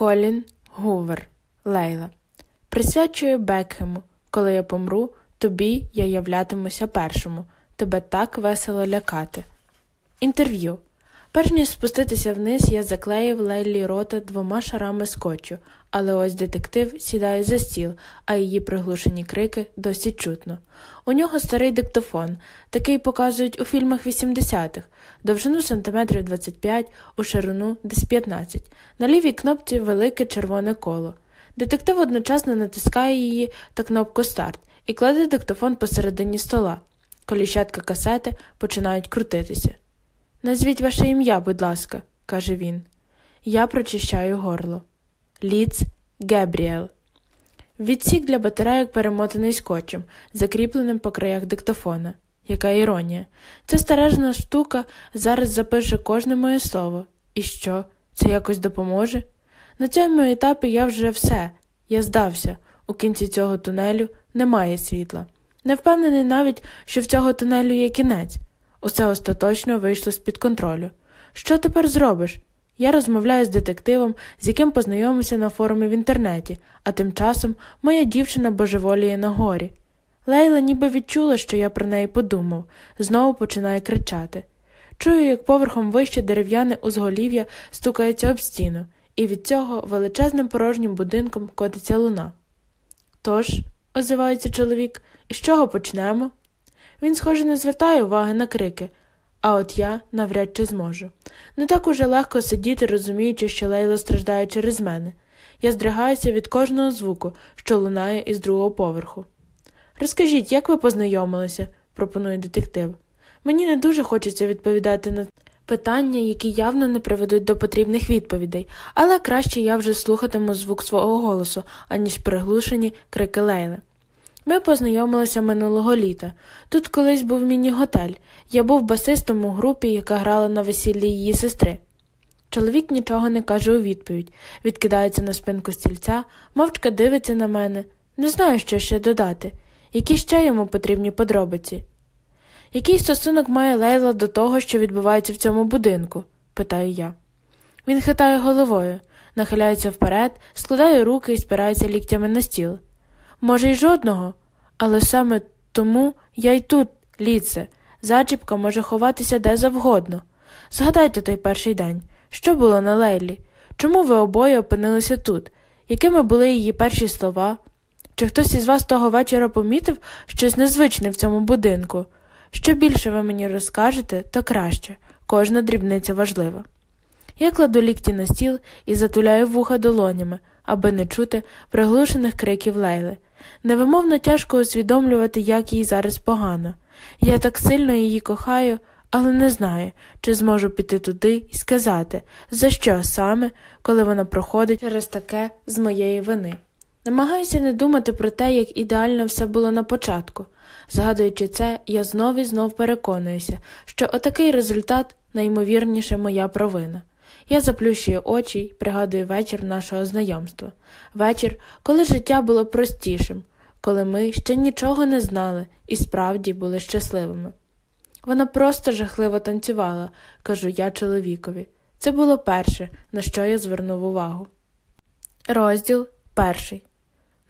Колін Гувер Лейла. Присвячую Бекхему. Коли я помру, тобі я являтимуся першому. Тебе так весело лякати. Інтерв'ю. Перш ніж спуститися вниз, я заклеїв Лейлі рота двома шарами скотчу, але ось детектив сідає за стіл, а її приглушені крики досі чутно. У нього старий диктофон, такий показують у фільмах 80-х, довжину сантиметрів 25, у ширину десь 15. На лівій кнопці велике червоне коло. Детектив одночасно натискає її та кнопку старт і кладе диктофон посередині стола. Коліщатка касети починають крутитися. Назвіть ваше ім'я, будь ласка, каже він. Я прочищаю горло. Ліц Гебріел. Відсік для батарейок перемотаний скотчем, закріпленим по краях диктофона. Яка іронія. Ця старежна штука зараз запише кожне моє слово. І що? Це якось допоможе? На цьому етапі я вже все. Я здався. У кінці цього тунелю немає світла. Не впевнений навіть, що в цього тунелю є кінець. Усе остаточно вийшло з-під контролю. Що тепер зробиш? Я розмовляю з детективом, з яким познайомився на форумі в інтернеті, а тим часом моя дівчина божеволіє на горі. Лейла ніби відчула, що я про неї подумав, знову починає кричати. Чую, як поверхом вище дерев'яне узголів'я стукається об стіну, і від цього величезним порожнім будинком котиться луна. Тож, озивається чоловік, із чого почнемо? Він, схоже, не звертає уваги на крики, а от я навряд чи зможу. Не так уже легко сидіти, розуміючи, що Лейла страждає через мене. Я здригаюся від кожного звуку, що лунає із другого поверху. Розкажіть, як ви познайомилися? пропонує детектив. Мені не дуже хочеться відповідати на питання, які явно не приведуть до потрібних відповідей, але краще я вже слухатиму звук свого голосу, аніж приглушені крики Лейли. Ми познайомилися минулого літа. Тут колись був міні-готель. Я був басистом у групі, яка грала на весіллі її сестри. Чоловік нічого не каже у відповідь, відкидається на спинку стільця, мовчка дивиться на мене. Не знаю, що ще додати. Які ще йому потрібні подробиці? Який стосунок має Лейла до того, що відбувається в цьому будинку? питаю я. Він хитає головою, нахиляється вперед, складає руки і спирається ліктями на стіл. Може, й жодного, але саме тому я й тут, ліце. Зачіпка може ховатися де завгодно. Згадайте той перший день. Що було на Лейлі? Чому ви обоє опинилися тут? Якими були її перші слова? Чи хтось із вас того вечора помітив щось незвичне в цьому будинку? Що більше ви мені розкажете, то краще, кожна дрібниця важлива. Я кладу лікті на стіл і затуляю вуха долонями, аби не чути приглушених криків Лейли. Невимовно тяжко усвідомлювати, як їй зараз погано. Я так сильно її кохаю, але не знаю, чи зможу піти туди і сказати, за що саме, коли вона проходить через таке з моєї вини. Намагаюся не думати про те, як ідеально все було на початку. Згадуючи це, я знов і знов переконуюся, що отакий результат найімовірніше моя провина. Я заплющую очі й пригадую вечір нашого знайомства, вечір, коли життя було простішим, коли ми ще нічого не знали і справді були щасливими. Вона просто жахливо танцювала, кажу я чоловікові. Це було перше, на що я звернув увагу. Розділ перший.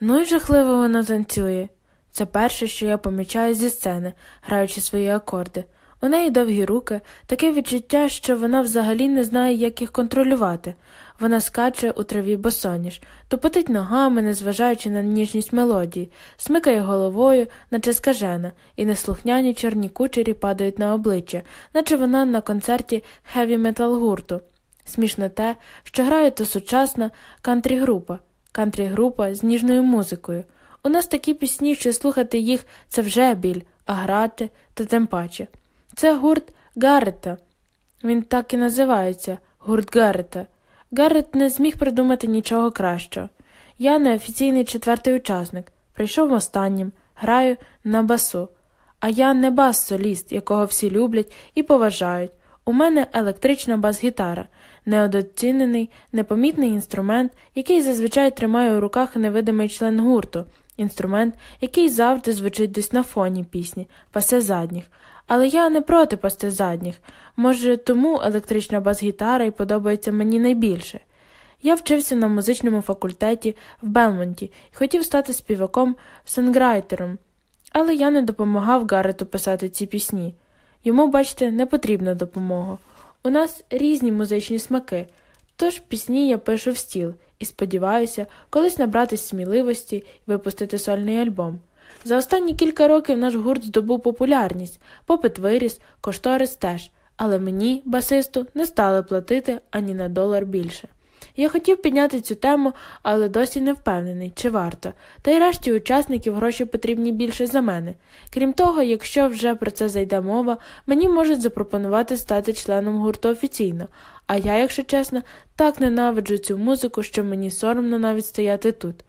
Ну й жахливо вона танцює. Це перше, що я помічаю зі сцени, граючи свої акорди. У неї довгі руки, таке відчуття, що вона взагалі не знає, як їх контролювати. Вона скаче у траві босоніж, тупотить ногами, незважаючи на ніжність мелодії, смикає головою, наче скажена, і неслухняні чорні кучері падають на обличчя, наче вона на концерті хеві метал гурту. Смішно те, що грає то сучасна кантрі-група, кантрі-група з ніжною музикою. У нас такі пісні, що слухати їх це вже біль, а грати то тим паче. Це гурт Гаррета. Він так і називається гурт Гаррета. Гаррет не зміг придумати нічого кращого. Я неофіційний четвертий учасник, прийшов останнім, граю на басу. А я не бас-соліст, якого всі люблять і поважають. У мене електрична бас-гітара, неодоцінений, непомітний інструмент, який зазвичай тримає у руках невидимий член гурту, інструмент, який завжди звучить десь на фоні пісні, пасе задніх. Але я не проти пасти задніх. Може, тому електрична бас-гітара і подобається мені найбільше. Я вчився на музичному факультеті в Белмонті і хотів стати співаком сонграйтером, але я не допомагав Гаррету писати ці пісні. Йому, бачите, не потрібна допомога. У нас різні музичні смаки, тож пісні я пишу в стіл і сподіваюся колись набратись сміливості і випустити сольний альбом. За останні кілька років наш гурт здобув популярність, попит виріс, кошторис теж, але мені, басисту, не стали платити ані на долар більше. Я хотів підняти цю тему, але досі не впевнений, чи варто, та й решті учасників гроші потрібні більше за мене. Крім того, якщо вже про це зайде мова, мені можуть запропонувати стати членом гурту офіційно, а я, якщо чесно, так ненавиджу цю музику, що мені соромно навіть стояти тут.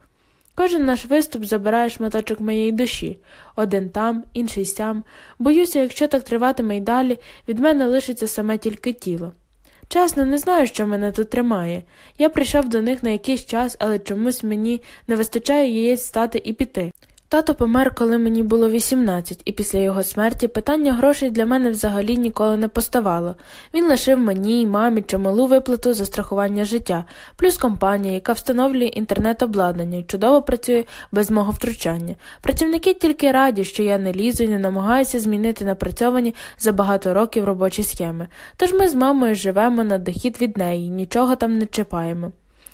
Кожен наш виступ забирає шматочок моєї душі один там, інший сям. Боюся, якщо так триватиме й далі, від мене лишиться саме тільки тіло. Чесно, не знаю, що мене тут тримає. Я прийшов до них на якийсь час, але чомусь мені не вистачає яєць стати і піти. Тато помер, коли мені було 18, і після його смерті питання грошей для мене взагалі ніколи не поставало. Він лишив мені й мамі чималу виплату за страхування життя, плюс компанія, яка встановлює інтернет-обладнання і чудово працює без мого втручання. Працівники тільки раді, що я не лізу і не намагаюся змінити напрацьовані за багато років робочі схеми. Тож ми з мамою живемо на дохід від неї, нічого там не чіпаємо.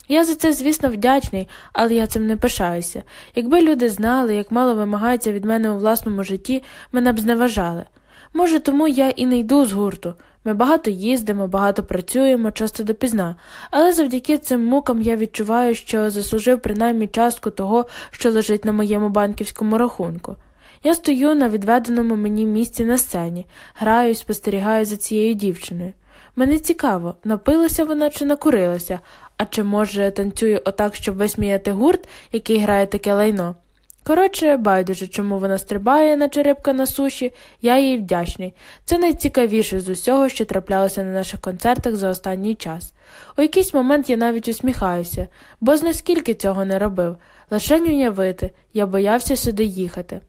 Я за це, звісно, вдячний, але я цим не пишаюся. Якби люди знали, як мало вимагається від мене у власному житті, мене б зневажали. Може, тому я і не йду з гурту. Ми багато їздимо, багато працюємо, часто допізна, але завдяки цим мукам я відчуваю, що заслужив принаймні частку того, що лежить на моєму банківському рахунку. Я стою на відведеному мені місці на сцені, граю спостерігаю за цією дівчиною. Мене цікаво, напилася вона чи накурилася, а чи, може, танцює отак, щоб висміяти гурт, який грає таке лайно? Коротше, байдуже, чому вона стрибає, наче рибка на суші, я їй вдячний. Це найцікавіше з усього, що траплялося на наших концертах за останній час. У якийсь момент я навіть усміхаюся, бо знаскільки цього не робив. Лише уявити, я боявся сюди їхати.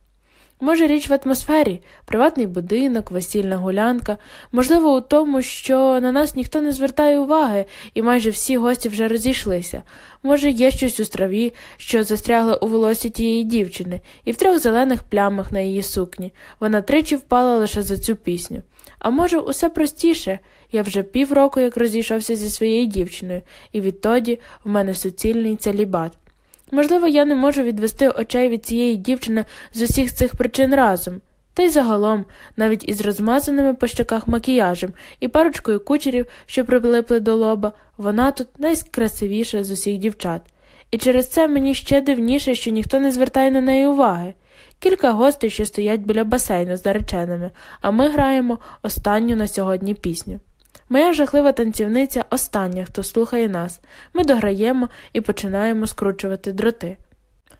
Може, річ в атмосфері, приватний будинок, весільна гулянка, можливо, у тому, що на нас ніхто не звертає уваги, і майже всі гості вже розійшлися. Може, є щось у страві, що застрягло у волосі тієї дівчини, і в трьох зелених плямах на її сукні. Вона тричі впала лише за цю пісню. А може, усе простіше. Я вже півроку як розійшовся зі своєю дівчиною, і відтоді в мене суцільний целібат. Можливо, я не можу відвести очей від цієї дівчини з усіх цих причин разом, та й загалом, навіть із розмазаними по щоках макіяжем і парочкою кучерів, що прилипли до лоба, вона тут найкрасивіша з усіх дівчат. І через це мені ще дивніше, що ніхто не звертає на неї уваги. Кілька гостей, що стоять біля басейну з нареченими, а ми граємо останню на сьогодні пісню. Моя жахлива танцівниця остання, хто слухає нас. Ми дограємо і починаємо скручувати дроти.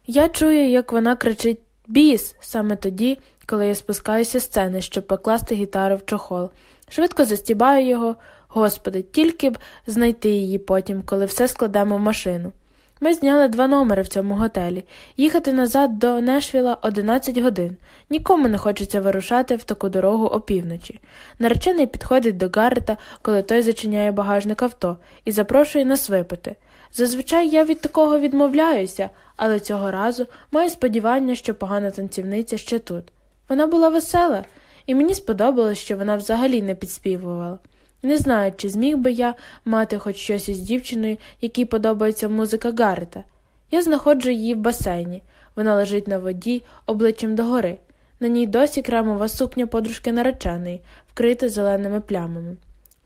Я чую, як вона кричить Біс саме тоді, коли я спускаюся з сцени, щоб покласти гітару в чохол. Швидко застібаю його, господи, тільки б знайти її потім, коли все складемо в машину. Ми зняли два номери в цьому готелі. Їхати назад до Нешвіла 11 годин. Нікому не хочеться вирушати в таку дорогу опівночі. Наречений підходить до Гаррета, коли той зачиняє багажник авто, і запрошує нас випити. Зазвичай я від такого відмовляюся, але цього разу маю сподівання, що погана танцівниця ще тут. Вона була весела, і мені сподобалось, що вона взагалі не підспівувала. Не знаю, чи зміг би я мати хоч щось із дівчиною, якій подобається музика Гаррета. Я знаходжу її в басейні. Вона лежить на воді, обличчям догори. На ній досі кремова сукня подружки нареченої, вкрита зеленими плямами.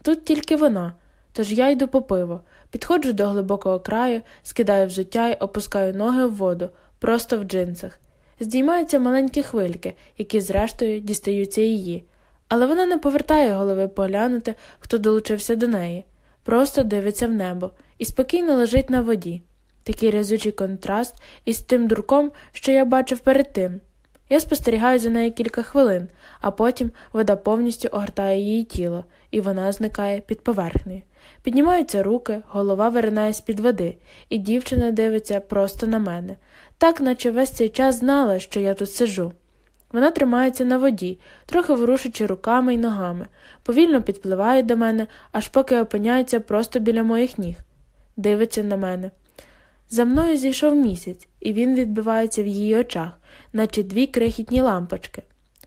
Тут тільки вона, тож я йду по пиво, підходжу до глибокого краю, скидаю взуття й опускаю ноги в воду, просто в джинсах. Здіймаються маленькі хвильки, які, зрештою, дістаються її але вона не повертає голови поглянути, хто долучився до неї, просто дивиться в небо і спокійно лежить на воді. Такий разючий контраст із тим дурком, що я бачив перед тим. Я спостерігаю за нею кілька хвилин, а потім вода повністю огортає її тіло, і вона зникає під поверхнею. Піднімаються руки, голова виринає з під води, і дівчина дивиться просто на мене, так наче весь цей час знала, що я тут сижу. Вона тримається на воді, трохи ворушачи руками й ногами, повільно підпливає до мене, аж поки опиняється просто біля моїх ніг. дивиться на мене. За мною зійшов місяць, і він відбивається в її очах, наче дві крихітні лампочки.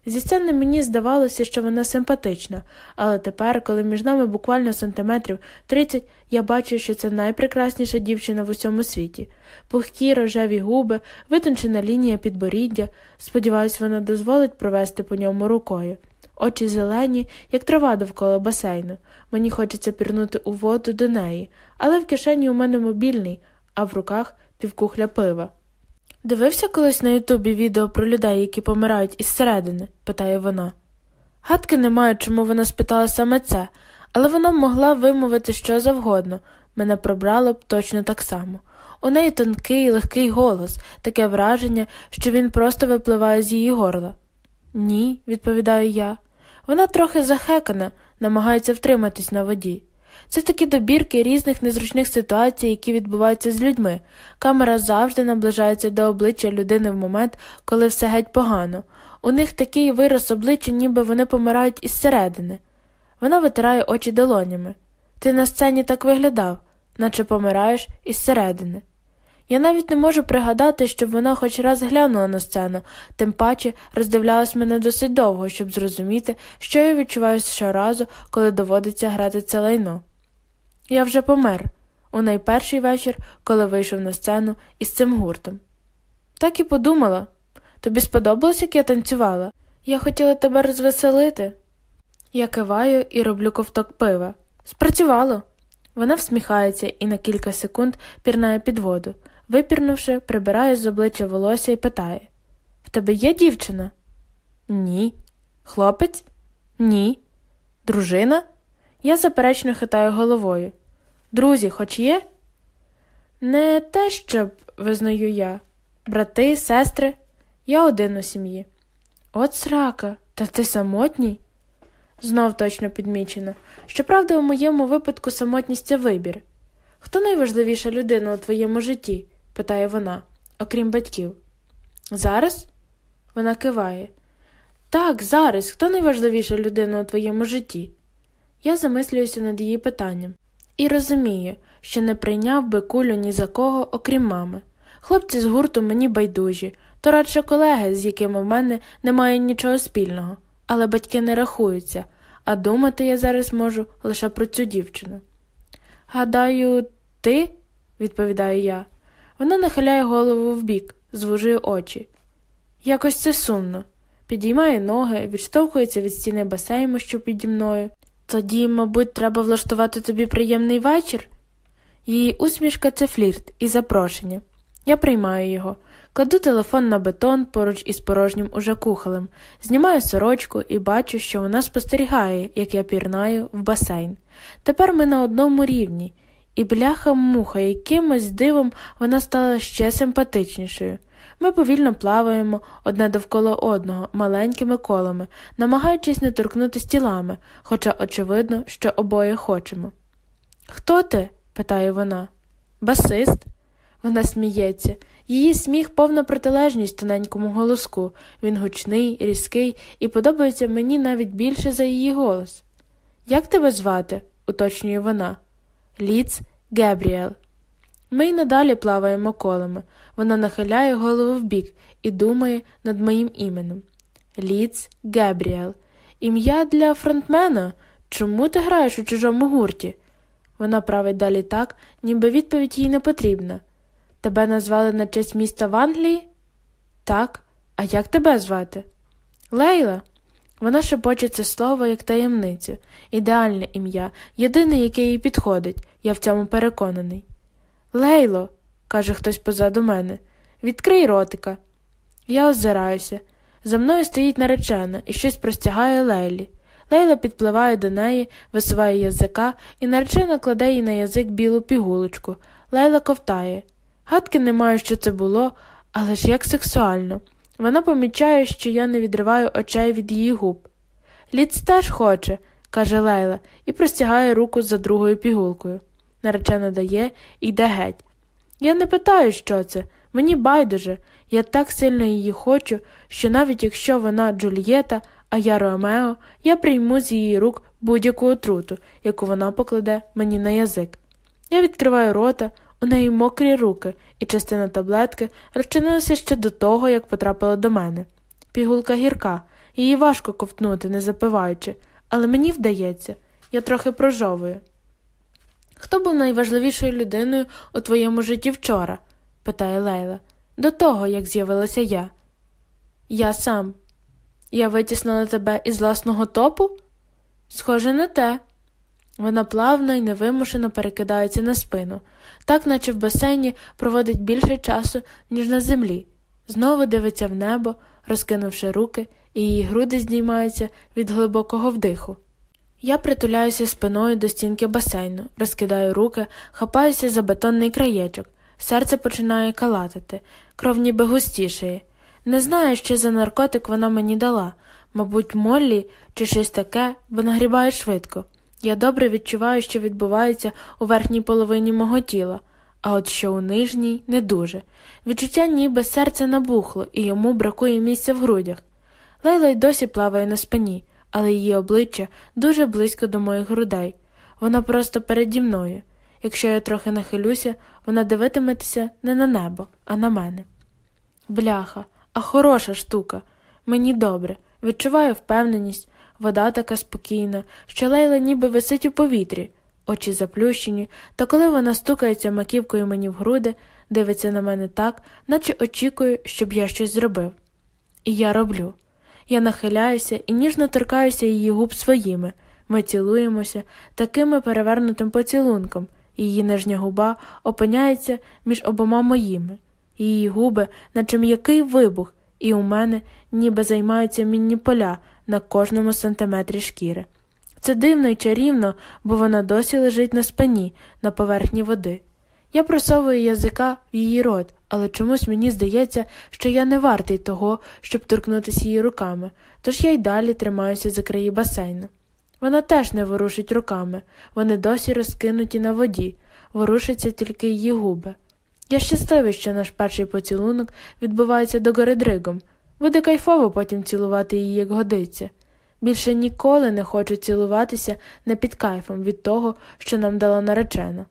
Зі сцени мені здавалося, що вона симпатична, але тепер, коли між нами буквально сантиметрів 30, я бачу, що це найпрекрасніша дівчина в усьому світі. Пухкі рожеві губи, витончена лінія підборіддя. Сподіваюсь, вона дозволить провести по ньому рукою. Очі зелені, як трава довкола басейну. Мені хочеться пірнути у воду до неї, але в кишені у мене мобільний, а в руках півкухля пива. Дивився колись на Ютубі відео про людей, які помирають із середини? питає вона. Гадки не маю, чому вона спитала саме це, але вона могла вимовити що завгодно. Мене пробрало б точно так само. У неї тонкий, легкий голос, таке враження, що він просто випливає з її горла. Ні, відповідаю я. Вона трохи захекана, намагається втриматись на воді. Це такі добірки різних незручних ситуацій, які відбуваються з людьми. Камера завжди наближається до обличчя людини в момент, коли все геть погано. У них такий вираз обличчя, ніби вони помирають із середини. Вона витирає очі долонями. Ти на сцені так виглядав, наче помираєш із середини. Я навіть не можу пригадати, щоб вона хоч раз глянула на сцену, тим паче роздивлялась мене досить довго, щоб зрозуміти, що я відчуваю щоразу, коли доводиться грати це лайно. Я вже помер у найперший вечір, коли вийшов на сцену із цим гуртом. Так і подумала тобі сподобалось, як я танцювала? Я хотіла тебе розвеселити. Я киваю і роблю ковток пива. Спрацювало. Вона всміхається і на кілька секунд пірнає під воду. Випірнувши, прибирає з обличчя волосся і питає В тебе є дівчина? Ні. Хлопець? Ні. Дружина? Я заперечно хитаю головою. Друзі, хоч є? Не те, щоб, визнаю я. Брати, сестри, я один у сім'ї. От срака, та ти самотній? Знов точно підмічено. Щоправда, у моєму випадку самотність це вибір. Хто найважливіша людина у твоєму житті? питає вона, окрім батьків. Зараз? Вона киває. Так, зараз. Хто найважливіша людина у твоєму житті? Я замислююся над її питанням і розумію, що не прийняв би кулю ні за кого, окрім мами. Хлопці з гурту мені байдужі, то радше колеги, з якими в мене немає нічого спільного, але батьки не рахуються, а думати я зараз можу лише про цю дівчину. Гадаю, ти, відповідаю я. Вона нахиляє голову вбік, звужує очі. Якось це сумно. Підіймає ноги, відштовхується від стіни басейну, що піді мною. Тоді, мабуть, треба влаштувати тобі приємний вечір. Її усмішка це флірт і запрошення. Я приймаю його, кладу телефон на бетон поруч із порожнім уже кухолем, знімаю сорочку і бачу, що вона спостерігає, як я пірнаю в басейн. Тепер ми на одному рівні, і бляха муха, якимось дивом вона стала ще симпатичнішою. Ми повільно плаваємо одне довкола одного маленькими колами, намагаючись не торкнутися тілами, хоча очевидно, що обоє хочемо. Хто ти? питає вона. Басист? Вона сміється. Її сміх повна протилежність тоненькому голоску. Він гучний, різкий і подобається мені навіть більше за її голос. Як тебе звати? уточнює вона. Ліц Гебріел. Ми й надалі плаваємо колами. Вона нахиляє голову вбік і думає над моїм іменем. Ліц Гебріел. Ім'я для фронтмена. Чому ти граєш у чужому гурті? Вона править далі так, ніби відповідь їй не потрібна. Тебе назвали на честь міста в Англії? Так. А як тебе звати? Лейла. Вона шепоче це слово як таємницю, ідеальне ім'я, єдине, яке їй підходить, я в цьому переконаний. Лейло, каже хтось позаду мене, відкрий ротика. Я озираюся. За мною стоїть наречена і щось простягає Лейлі. Лейла підпливає до неї, висуває язика, і наречена кладе їй на язик білу пігулочку. Лейла ковтає. Гадки не маю, що це було, але ж як сексуально. Вона помічає, що я не відриваю очей від її губ. Ліц теж хоче, каже Лейла, і простягає руку за другою пігулкою. Наречена дає і йде геть. Я не питаю, що це, мені байдуже. Я так сильно її хочу, що навіть якщо вона Джульєта, а я Ромео, я прийму з її рук будь-яку отруту, яку вона покладе мені на язик. Я відкриваю рота, у неї мокрі руки, і частина таблетки розчинилася ще до того, як потрапила до мене. Пігулка гірка, її важко ковтнути, не запиваючи, але мені вдається, я трохи прожовую. Хто був найважливішою людиною у твоєму житті вчора? питає Лейла. До того, як з'явилася я. Я сам. Я витіснила тебе із власного топу? Схоже на те. Вона плавно і невимушено перекидається на спину, так наче в басейні проводить більше часу, ніж на землі. Знову дивиться в небо, розкинувши руки, і її груди здіймаються від глибокого вдиху. Я притуляюся спиною до стінки басейну, розкидаю руки, хапаюся за бетонний краєчок, серце починає калатити, кров ніби густішає. Не знаю, що за наркотик вона мені дала, мабуть, Моллі чи щось таке, бо нагрібає швидко. Я добре відчуваю, що відбувається у верхній половині мого тіла, а от що у нижній не дуже. Відчуття ніби серце набухло, і йому бракує місця в грудях. Лейла й досі плаває на спині, але її обличчя дуже близько до моїх грудей. Вона просто переді мною. Якщо я трохи нахилюся, вона дивитиметься не на небо, а на мене. Бляха, а хороша штука. Мені добре, відчуваю впевненість, вода така спокійна, що лейла ніби висить у повітрі, очі заплющені, та коли вона стукається маківкою мені в груди, дивиться на мене так, наче очікує, щоб я щось зробив. І я роблю. Я нахиляюся і ніжно торкаюся її губ своїми. Ми цілуємося такими перевернутим поцілунком, її нижня губа опиняється між обома моїми. Її губи, наче м'який вибух, і у мене ніби займаються мінні поля на кожному сантиметрі шкіри. Це дивно і чарівно, бо вона досі лежить на спині, на поверхні води. Я просовую язика в її рот, але чомусь мені здається, що я не вартий того, щоб торкнутися її руками, тож я й далі тримаюся за краї басейну. Вона теж не ворушить руками, вони досі розкинуті на воді, ворушаться тільки її губи. Я щасливий, що наш перший поцілунок відбувається догори дригом. Буде кайфово потім цілувати її, як годиться. Більше ніколи не хочу цілуватися не під кайфом від того, що нам дала наречена.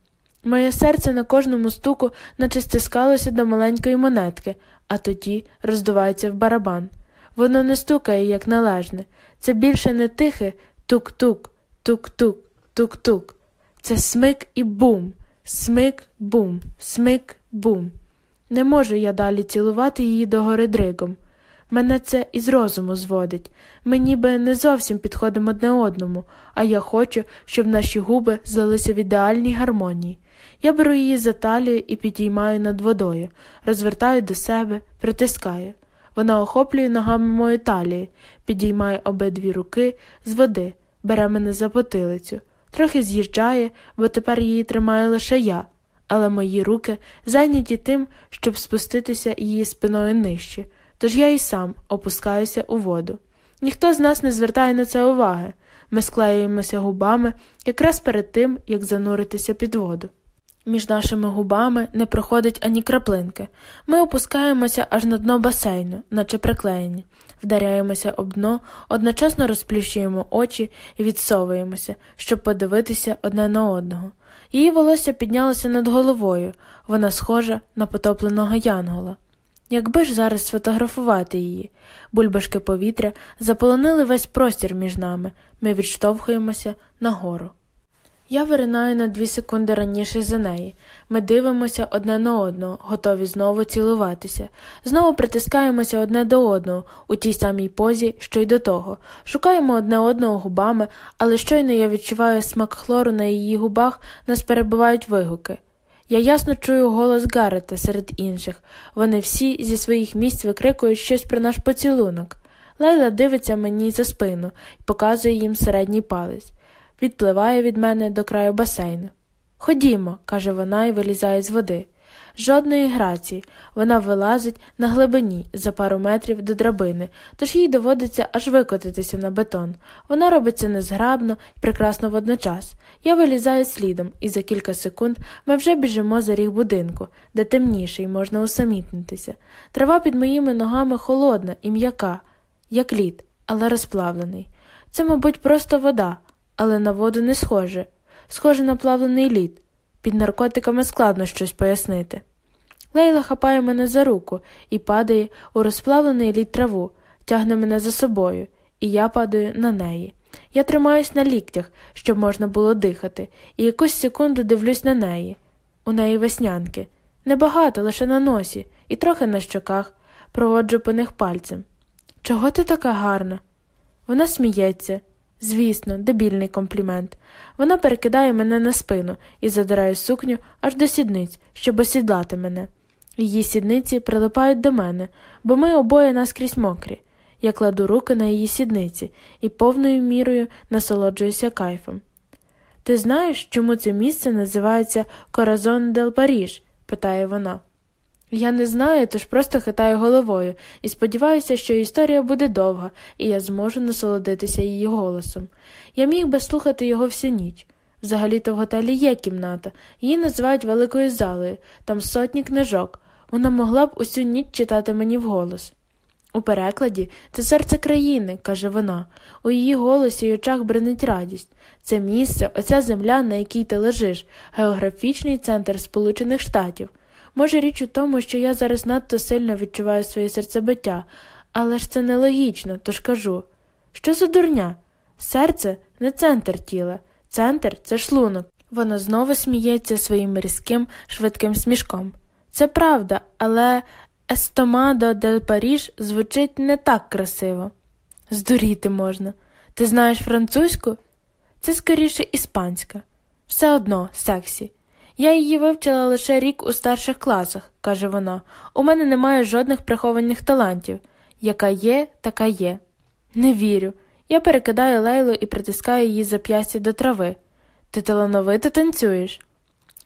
Моє серце на кожному стуку наче стискалося до маленької монетки, а тоді роздувається в барабан. Воно не стукає, як належне. Це більше не тихе тук-тук, тук-тук, тук-тук. Це смик і бум, смик, бум, смик, бум. Не можу я далі цілувати її догори дригом. Мене це із розуму зводить. Ми ніби не зовсім підходимо одне одному, а я хочу, щоб наші губи здалися в ідеальній гармонії. Я беру її за талію і підіймаю над водою, розвертаю до себе, притискаю. Вона охоплює ногами мою талію, підіймає обидві руки з води, бере мене за потилицю, трохи з'їжджає, бо тепер її тримаю лише я, але мої руки зайняті тим, щоб спуститися її спиною нижче, тож я і сам опускаюся у воду. Ніхто з нас не звертає на це уваги. Ми склеюємося губами якраз перед тим, як зануритися під воду. Між нашими губами не проходить ані краплинки. Ми опускаємося аж на дно басейну, наче приклеєні, вдаряємося об дно, одночасно розплющуємо очі і відсовуємося, щоб подивитися одне на одного. Її волосся піднялося над головою, вона схожа на потопленого янгола. Якби ж зараз сфотографувати її, бульбашки повітря заполонили весь простір між нами, ми відштовхуємося нагору. Я виринаю на дві секунди раніше за неї. Ми дивимося одне на одного, готові знову цілуватися. Знову притискаємося одне до одного у тій самій позі, що й до того. Шукаємо одне одного губами, але щойно я відчуваю смак хлору на її губах, нас перебувають вигуки. Я ясно чую голос Гарета серед інших. Вони всі зі своїх місць викрикують щось про наш поцілунок. Лайла дивиться мені за спину і показує їм середній палець відпливає від мене до краю басейну. Ходімо, каже вона і вилізає з води. Жодної грації, вона вилазить на глибині за пару метрів до драбини, тож їй доводиться аж викотитися на бетон. Вона робить це незграбно і прекрасно водночас. Я вилізаю слідом, і за кілька секунд ми вже біжимо за ріг будинку, де темніше і можна усамітнитися. Трава під моїми ногами холодна і м'яка, як лід, але розплавлений. Це, мабуть, просто вода, але на воду не схоже, схоже на плавлений лід. Під наркотиками складно щось пояснити. Лейла хапає мене за руку і падає у розплавлений лід траву, тягне мене за собою, і я падаю на неї. Я тримаюсь на ліктях, щоб можна було дихати, і якусь секунду дивлюсь на неї. У неї веснянки. Небагато, лише на носі, і трохи на щоках, проводжу по них пальцем. Чого ти така гарна? Вона сміється. Звісно, дебільний комплімент. Вона перекидає мене на спину і задирає сукню аж до сідниць, щоб осідлати мене. Її сідниці прилипають до мене, бо ми обоє наскрізь мокрі. Я кладу руки на її сідниці і повною мірою насолоджуюся кайфом. Ти знаєш, чому це місце називається Коразон дел Паріж? питає вона. Я не знаю, тож просто хитаю головою і сподіваюся, що історія буде довга, і я зможу насолодитися її голосом. Я міг би слухати його всю ніч. Взагалі-то в готелі є кімната, її називають великою залою, там сотні книжок. Вона могла б усю ніч читати мені вголос. У перекладі це серце країни, каже вона. У її голосі й очах бренить радість. Це місце, оця земля, на якій ти лежиш, географічний центр Сполучених Штатів. Може, річ у тому, що я зараз надто сильно відчуваю своє серцебиття, але ж це нелогічно, тож кажу. Що за дурня? Серце не центр тіла, центр це шлунок. Вона знову сміється своїм різким, швидким смішком. Це правда, але Естомадо дель Паріж звучить не так красиво. Здуріти можна. Ти знаєш французьку? Це скоріше іспанська. Все одно, сексі. Я її вивчила лише рік у старших класах, каже вона. У мене немає жодних прихованих талантів. Яка є, така є. Не вірю. Я перекидаю лейлу і притискаю її зап'ястя до трави. Ти талановито танцюєш?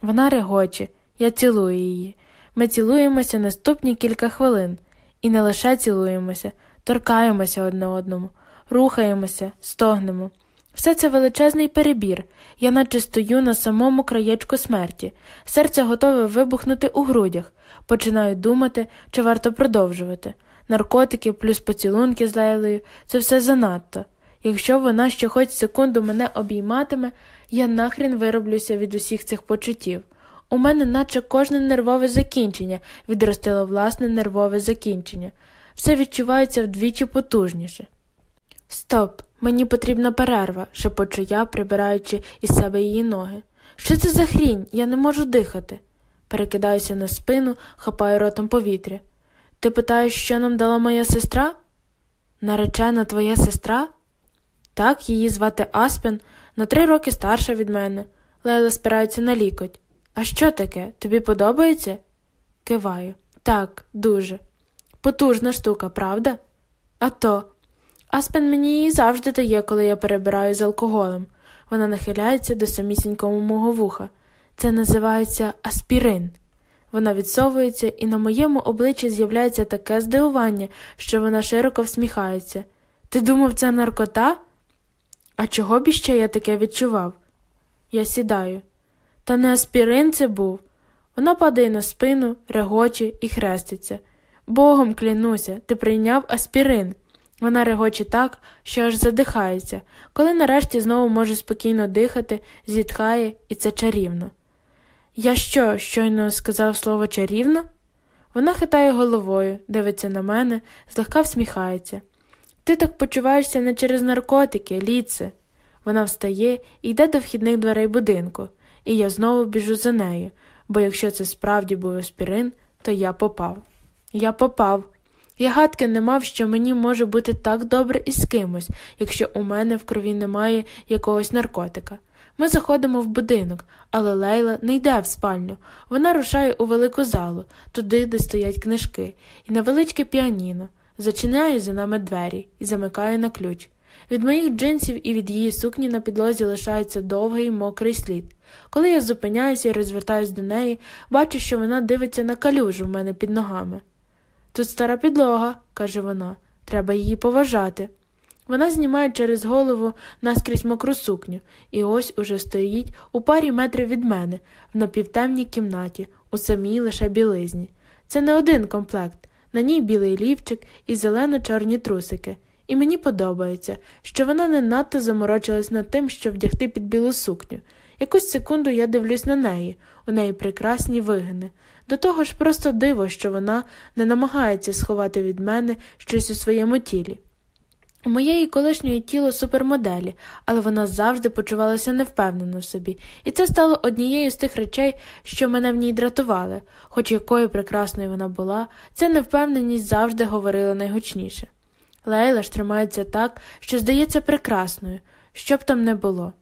Вона регоче, я цілую її. Ми цілуємося наступні кілька хвилин. І не лише цілуємося, торкаємося одне одному, рухаємося, стогнемо. Все це величезний перебір. Я наче стою на самому краєчку смерті. Серце готове вибухнути у грудях. Починаю думати, чи варто продовжувати. Наркотики плюс поцілунки з Лейлею – це все занадто. Якщо вона ще хоч секунду мене обійматиме, я нахрін вироблюся від усіх цих почуттів. У мене наче кожне нервове закінчення відростило власне нервове закінчення. Все відчувається вдвічі потужніше. Стоп, мені потрібна перерва, шепочу я, прибираючи із себе її ноги. Що це за хрінь? Я не можу дихати. Перекидаюся на спину, хапаю ротом повітря. Ти питаєш, що нам дала моя сестра? Наречена твоя сестра? Так, її звати Аспен, на три роки старша від мене. Лейла спирається на лікоть. А що таке? Тобі подобається? Киваю. Так, дуже. Потужна штука, правда? А то. Аспен мені її завжди дає, коли я перебираю з алкоголем. Вона нахиляється до самісінького мого вуха. Це називається аспірин. Вона відсовується, і на моєму обличчі з'являється таке здивування, що вона широко всміхається. Ти думав, це наркота? А чого б іще я таке відчував? Я сідаю. Та не аспірин це був. Вона падає на спину, регоче і хреститься. Богом клянуся, ти прийняв аспірин. Вона регоче так, що аж задихається, коли нарешті знову може спокійно дихати, зітхає, і це чарівно. Я що, щойно сказав слово чарівно? Вона хитає головою, дивиться на мене, злегка всміхається. Ти так почуваєшся не через наркотики, ліце. Вона встає і йде до вхідних дверей будинку, і я знову біжу за нею, бо якщо це справді був аспірин, то я попав. Я попав. Я гадки не мав, що мені може бути так добре із кимось, якщо у мене в крові немає якогось наркотика. Ми заходимо в будинок, але Лейла не йде в спальню. Вона рушає у велику залу, туди, де стоять книжки, і невеличке піаніно, зачиняє за нами двері і замикає на ключ. Від моїх джинсів і від її сукні на підлозі лишається довгий мокрий слід. Коли я зупиняюся і розвертаюсь до неї, бачу, що вона дивиться на калюжу в мене під ногами. Тут стара підлога, каже вона, треба її поважати. Вона знімає через голову наскрізь мокру сукню, і ось уже стоїть у парі метрів від мене, в напівтемній кімнаті, у самій лише білизні. Це не один комплект, на ній білий лівчик і зелено-чорні трусики. І мені подобається, що вона не надто заморочилась над тим, щоб вдягти під білу сукню. Якусь секунду я дивлюсь на неї, у неї прекрасні вигини. До того ж просто диво, що вона не намагається сховати від мене щось у своєму тілі. У моєї колишньої тіло супермоделі, але вона завжди почувалася невпевнено в собі, і це стало однією з тих речей, що мене в ній дратували, хоч якою прекрасною вона була, ця невпевненість завжди говорила найгучніше. Лейла ж тримається так, що здається прекрасною, що б там не було.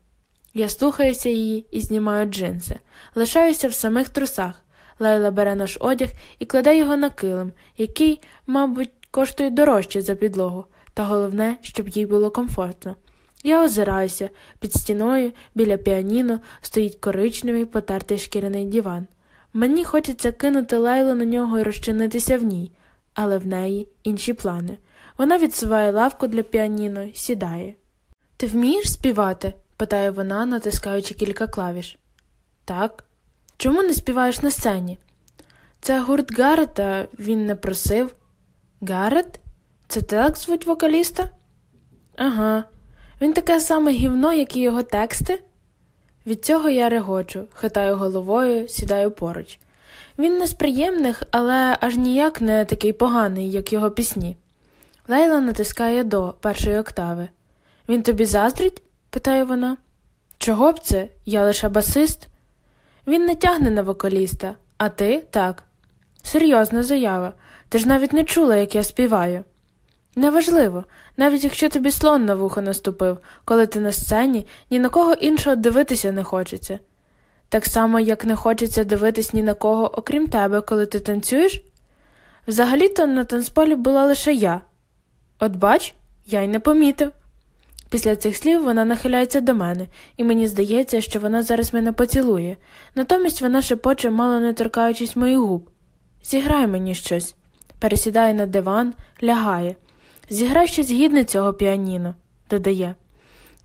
Я слухаюся її і знімаю джинси, лишаюся в самих трусах. Лейла бере наш одяг і кладе його на килим, який, мабуть, коштує дорожче за підлогу, та головне, щоб їй було комфортно. Я озираюся, під стіною, біля піаніно, стоїть коричневий потертий шкіряний диван. Мені хочеться кинути лейлу на нього і розчинитися в ній, але в неї інші плани. Вона відсуває лавку для піаніно сідає. Ти вмієш співати? питає вона, натискаючи кілька клавіш. Так. Чому не співаєш на сцені? Це гурт Гарета, він не просив. Гарет? Це так звуть вокаліста? Ага. Він таке саме гівно, як і його тексти. Від цього я регочу, хитаю головою, сідаю поруч. Він не з приємних, але аж ніяк не такий поганий, як його пісні. Лейла натискає до першої октави. Він тобі заздрить? питає вона. Чого б це? Я лише басист. Він не тягне на вокаліста, а ти так. Серйозна заява. Ти ж навіть не чула, як я співаю. Неважливо, навіть якщо тобі слон на вухо наступив, коли ти на сцені, ні на кого іншого дивитися не хочеться. Так само, як не хочеться дивитись ні на кого, окрім тебе, коли ти танцюєш? Взагалі-то на танцполі була лише я. От бач, я й не помітив. Після цих слів вона нахиляється до мене, і мені здається, що вона зараз мене поцілує. Натомість вона шепоче, мало не торкаючись моїх губ. Зіграй мені щось. Пересідає на диван, лягає. Зіграй щось гідне цього піаніно, додає.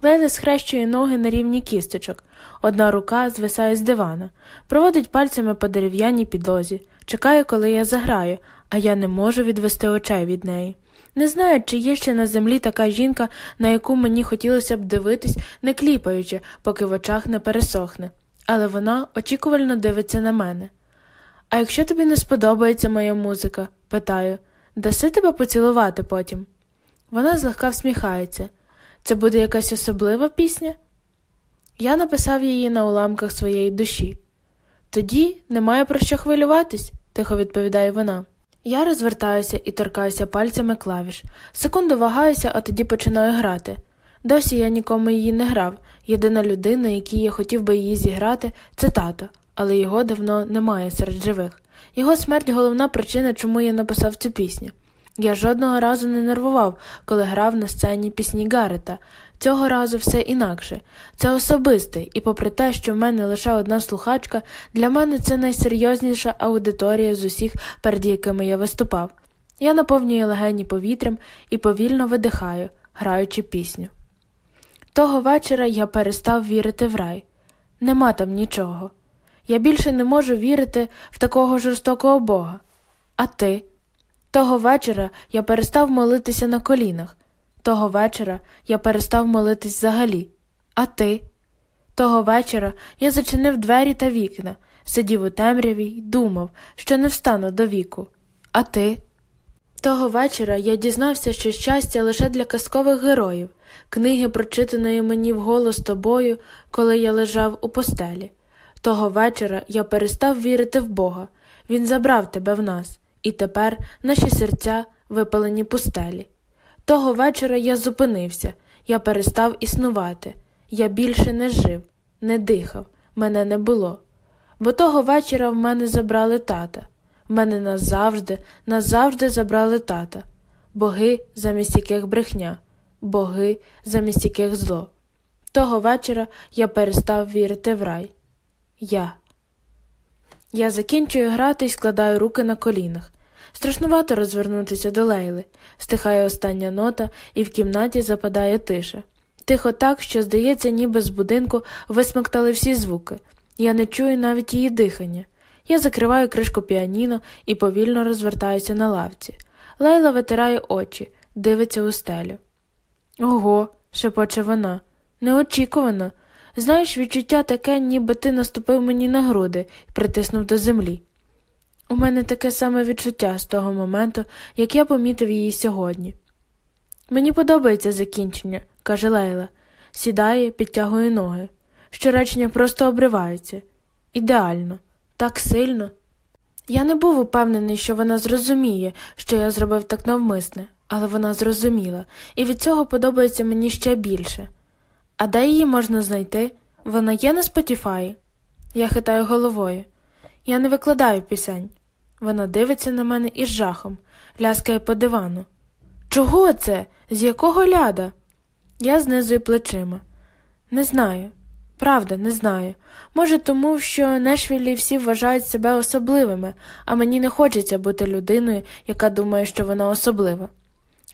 Леля схрещує ноги на рівні кісточок. Одна рука звисає з дивана, проводить пальцями по дерев'яній підлозі, чекає, коли я заграю, а я не можу відвести очей від неї. Не знаю, чи є ще на землі така жінка, на яку мені хотілося б дивитись, не кліпаючи, поки в очах не пересохне, але вона очікувально дивиться на мене. А якщо тобі не сподобається моя музика, питаю, даси тебе поцілувати потім? Вона злегка всміхається. Це буде якась особлива пісня? Я написав її на уламках своєї душі. Тоді немає про що хвилюватись, тихо відповідає вона. Я розвертаюся і торкаюся пальцями клавіш. Секунду вагаюся, а тоді починаю грати. Досі я нікому її не грав. Єдина людина, якій я хотів би її зіграти, це тато, але його давно немає серед живих. Його смерть головна причина, чому я написав цю пісню. Я жодного разу не нервував, коли грав на сцені пісні Гарета. Цього разу все інакше. Це особистий, і попри те, що в мене лише одна слухачка, для мене це найсерйозніша аудиторія з усіх, перед якими я виступав. Я наповнюю легені повітрям і повільно видихаю, граючи пісню. Того вечора я перестав вірити в рай. Нема там нічого. Я більше не можу вірити в такого жорстокого Бога. А ти? Того вечора я перестав молитися на колінах. Того вечора я перестав молитись взагалі. А ти? Того вечора я зачинив двері та вікна, сидів у темряві й думав, що не встану до віку. А ти? Того вечора я дізнався, що щастя лише для казкових героїв, книги, прочитаної мені вголос тобою, коли я лежав у постелі. Того вечора я перестав вірити в Бога. Він забрав тебе в нас, і тепер наші серця випалені пустелі. Того вечора я зупинився, я перестав існувати. Я більше не жив, не дихав, мене не було. Бо того вечора в мене забрали тата. В мене назавжди, назавжди забрали тата. Боги, замість яких брехня, боги, замість яких зло. Того вечора я перестав вірити в рай. Я. Я закінчую грати і складаю руки на колінах. Страшнувато розвернутися до Лейли. Стихає остання нота, і в кімнаті западає тиша. Тихо так, що, здається, ніби з будинку висмоктали всі звуки. Я не чую навіть її дихання. Я закриваю кришку піаніно і повільно розвертаюся на лавці. Лейла витирає очі, дивиться у стелю. Ого, шепоче вона. Неочікувано. Знаєш, відчуття таке, ніби ти наступив мені на груди і притиснув до землі. У мене таке саме відчуття з того моменту, як я помітив її сьогодні. Мені подобається закінчення, каже Лейла, сідає, підтягує ноги. Що речення просто обриваються. Ідеально, так сильно. Я не був упевнений, що вона зрозуміє, що я зробив так навмисне, але вона зрозуміла, і від цього подобається мені ще більше. А де її можна знайти? Вона є на Спотіфаї? Я хитаю головою. Я не викладаю пісень. Вона дивиться на мене із жахом, ляскає по дивану. Чого це? З якого ляда? Я знизую плечима. Не знаю. Правда, не знаю. Може, тому що Нешвілі всі вважають себе особливими, а мені не хочеться бути людиною, яка думає, що вона особлива.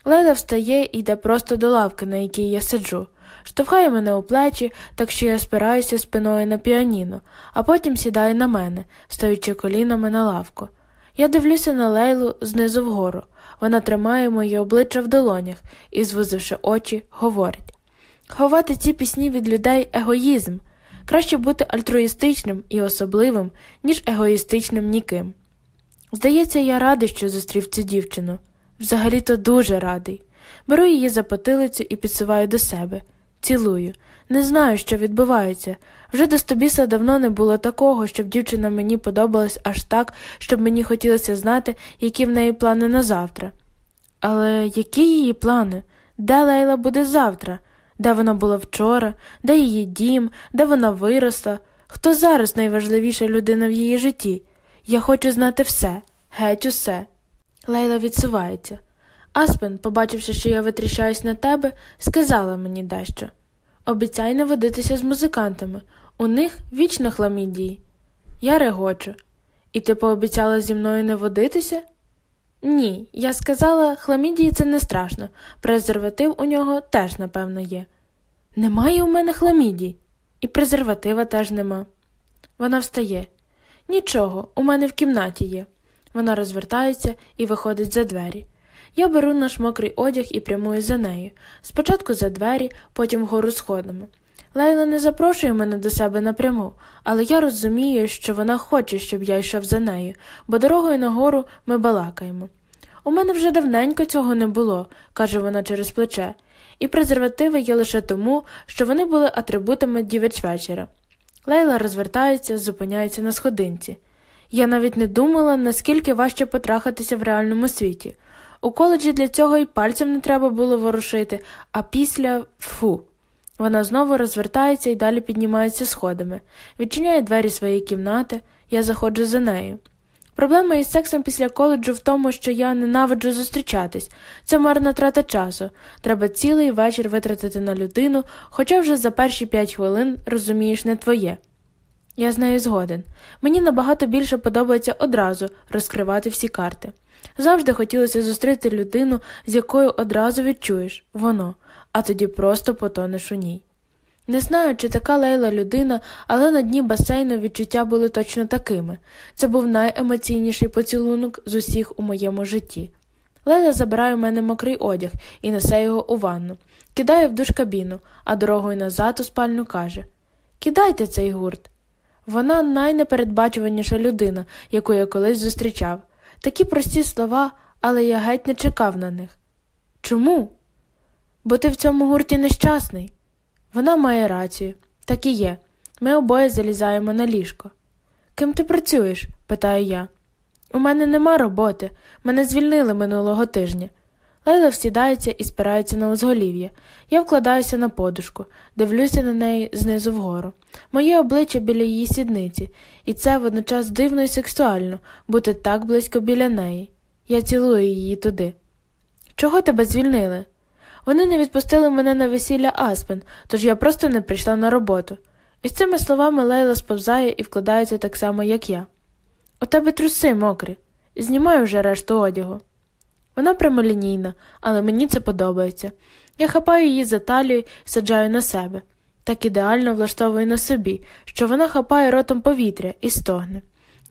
Леда встає і йде просто до лавки, на якій я сиджу, штовхає мене у плечі, так що я спираюся спиною на піаніно, а потім сідає на мене, стаючи колінами на лавку. Я дивлюся на лейлу знизу вгору. Вона тримає моє обличчя в долонях і, звузивши очі, говорить Ховати ці пісні від людей егоїзм. Краще бути альтруїстичним і особливим, ніж егоїстичним ніким. Здається, я радий, що зустрів цю дівчину. Взагалі-то дуже радий. Беру її за потилицю і підсуваю до себе. Цілую. Не знаю, що відбувається. Вже до стобіса давно не було такого, щоб дівчина мені подобалась аж так, щоб мені хотілося знати, які в неї плани на завтра. Але які її плани? Де Лейла буде завтра? Де вона була вчора, де її дім, де вона виросла, хто зараз найважливіша людина в її житті? Я хочу знати все, геть усе. Лейла відсувається. Аспен, побачивши, що я витріщаюсь на тебе, сказала мені дещо. Обіцяй не водитися з музикантами. У них вічно хламідії. Я регочу. І ти пообіцяла зі мною не водитися? Ні, я сказала, хламідії це не страшно. Презерватив у нього теж, напевно, є. Немає у мене хламідій. І презерватива теж нема. Вона встає. Нічого, у мене в кімнаті є. Вона розвертається і виходить за двері. Я беру наш мокрий одяг і прямую за нею. Спочатку за двері, потім вгору сходами. Лейла не запрошує мене до себе напряму, але я розумію, що вона хоче, щоб я йшов за нею, бо дорогою нагору ми балакаємо. У мене вже давненько цього не було, каже вона через плече, і презервативи є лише тому, що вони були атрибутами дівичвечора. Лейла розвертається, зупиняється на сходинці. Я навіть не думала, наскільки важче потрахатися в реальному світі. У коледжі для цього і пальцем не треба було ворушити, а після фу. Вона знову розвертається і далі піднімається сходами, відчиняє двері своєї кімнати, я заходжу за нею. Проблема із сексом після коледжу в тому, що я ненавиджу зустрічатись. Це марна трата часу. Треба цілий вечір витратити на людину, хоча вже за перші п'ять хвилин розумієш не твоє. Я з нею згоден. Мені набагато більше подобається одразу розкривати всі карти. Завжди хотілося зустріти людину, з якою одразу відчуєш воно, а тоді просто потонеш у ній. Не знаю, чи така лейла людина, але на дні басейну відчуття були точно такими. Це був найемоційніший поцілунок з усіх у моєму житті. Лейла забирає у мене мокрий одяг і несе його у ванну, кидає в душ кабіну, а дорогою назад у спальню каже Кидайте цей гурт. Вона найнепередбачуваніша людина, яку я колись зустрічав. Такі прості слова, але я геть не чекав на них. Чому? Бо ти в цьому гурті нещасний. Вона має рацію, так і є. Ми обоє залізаємо на ліжко. Ким ти працюєш? питаю я. У мене нема роботи, мене звільнили минулого тижня. Лейла всідається і спирається на узголів'я. Я вкладаюся на подушку, дивлюся на неї знизу вгору. Моє обличчя біля її сідниці, і це водночас дивно і сексуально бути так близько біля неї. Я цілую її туди. Чого тебе звільнили? Вони не відпустили мене на весілля Аспен, тож я просто не прийшла на роботу. І з цими словами Лейла сповзає і вкладається так само, як я. У тебе труси мокрі. Знімаю вже решту одягу. Вона прямолінійна, але мені це подобається. Я хапаю її за талію і саджаю на себе. Так ідеально влаштовую на собі, що вона хапає ротом повітря і стогне.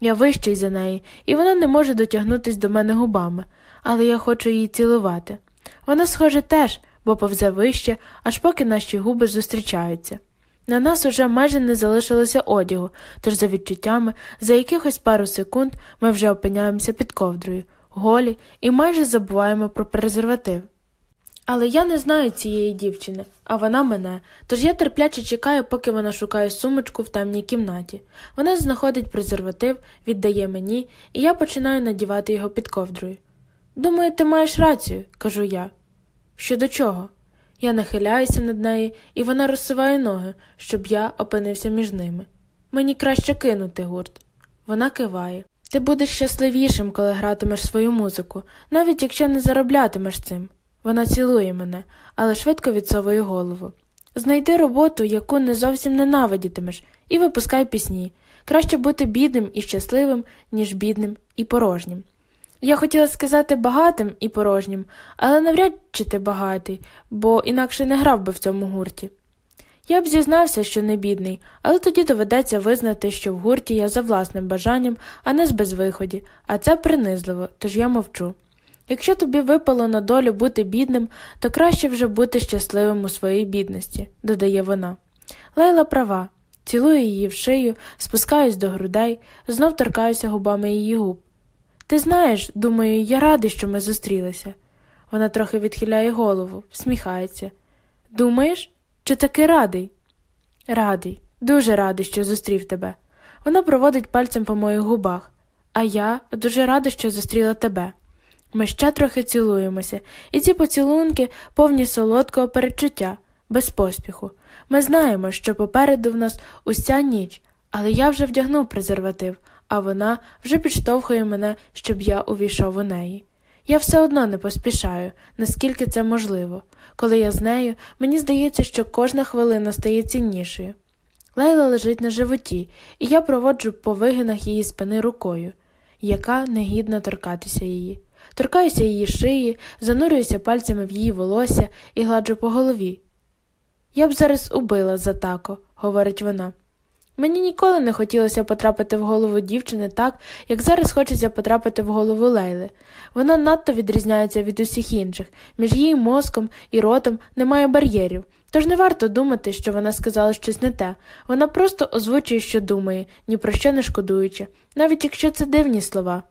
Я вищий за неї, і вона не може дотягнутися до мене губами, але я хочу її цілувати. Вона, схоже, теж, бо повзе вище, аж поки наші губи зустрічаються. На нас уже майже не залишилося одягу, тож за відчуттями, за якихось пару секунд ми вже опиняємося під ковдрою, голі і майже забуваємо про презерватив. Але я не знаю цієї дівчини, а вона мене, тож я терпляче чекаю, поки вона шукає сумочку в темній кімнаті. Вона знаходить презерватив, віддає мені, і я починаю надівати його під ковдрою. Думаю, ти маєш рацію, кажу я. Щодо чого? Я нахиляюся над нею, і вона розсуває ноги, щоб я опинився між ними. Мені краще кинути гурт. Вона киває. Ти будеш щасливішим, коли гратимеш свою музику, навіть якщо не зароблятимеш цим. Вона цілує мене, але швидко відсовує голову. Знайди роботу, яку не зовсім ненавидітимеш, і випускай пісні. Краще бути бідним і щасливим, ніж бідним і порожнім. Я хотіла сказати багатим і порожнім, але навряд чи ти багатий, бо інакше не грав би в цьому гурті. Я б зізнався, що не бідний, але тоді доведеться визнати, що в гурті я за власним бажанням, а не з безвиході, а це принизливо, тож я мовчу. Якщо тобі випало на долю бути бідним, то краще вже бути щасливим у своїй бідності, додає вона. Лейла права, цілую її в шию, спускаюсь до грудей, знов торкаюся губами її губ. Ти знаєш, думаю, я радий, що ми зустрілися. Вона трохи відхиляє голову, всміхається. Думаєш, чи таки радий? Радий, дуже радий, що зустрів тебе. Вона проводить пальцем по моїх губах, а я дуже рада, що зустріла тебе. Ми ще трохи цілуємося, і ці поцілунки повні солодкого передчуття, без поспіху. Ми знаємо, що попереду в нас уся ніч, але я вже вдягнув презерватив, а вона вже підштовхує мене, щоб я увійшов у неї. Я все одно не поспішаю, наскільки це можливо. Коли я з нею, мені здається, що кожна хвилина стає ціннішою. Лейла лежить на животі, і я проводжу по вигинах її спини рукою, яка негідна торкатися її. Торкаюся її шиї, занурююся пальцями в її волосся і гладжу по голові. Я б зараз убила за тако, говорить вона. Мені ніколи не хотілося потрапити в голову дівчини так, як зараз хочеться потрапити в голову Лейли. Вона надто відрізняється від усіх інших, між її мозком і ротом немає бар'єрів. Тож не варто думати, що вона сказала щось не те. Вона просто озвучує, що думає, ні про що не шкодуючи, навіть якщо це дивні слова.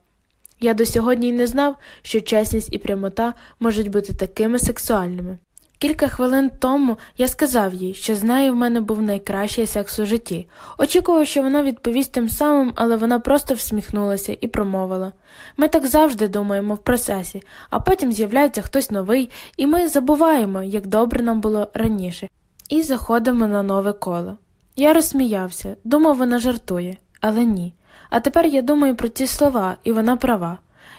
Я до сьогодні й не знав, що чесність і прямота можуть бути такими сексуальними. Кілька хвилин тому я сказав їй, що з нею в мене був найкращий секс у житті. Очікував, що вона відповість тим самим, але вона просто всміхнулася і промовила ми так завжди думаємо в процесі, а потім з'являється хтось новий, і ми забуваємо, як добре нам було раніше, і заходимо на нове коло. Я розсміявся, думав, вона жартує, але ні. А тепер я думаю про ці слова, і вона права.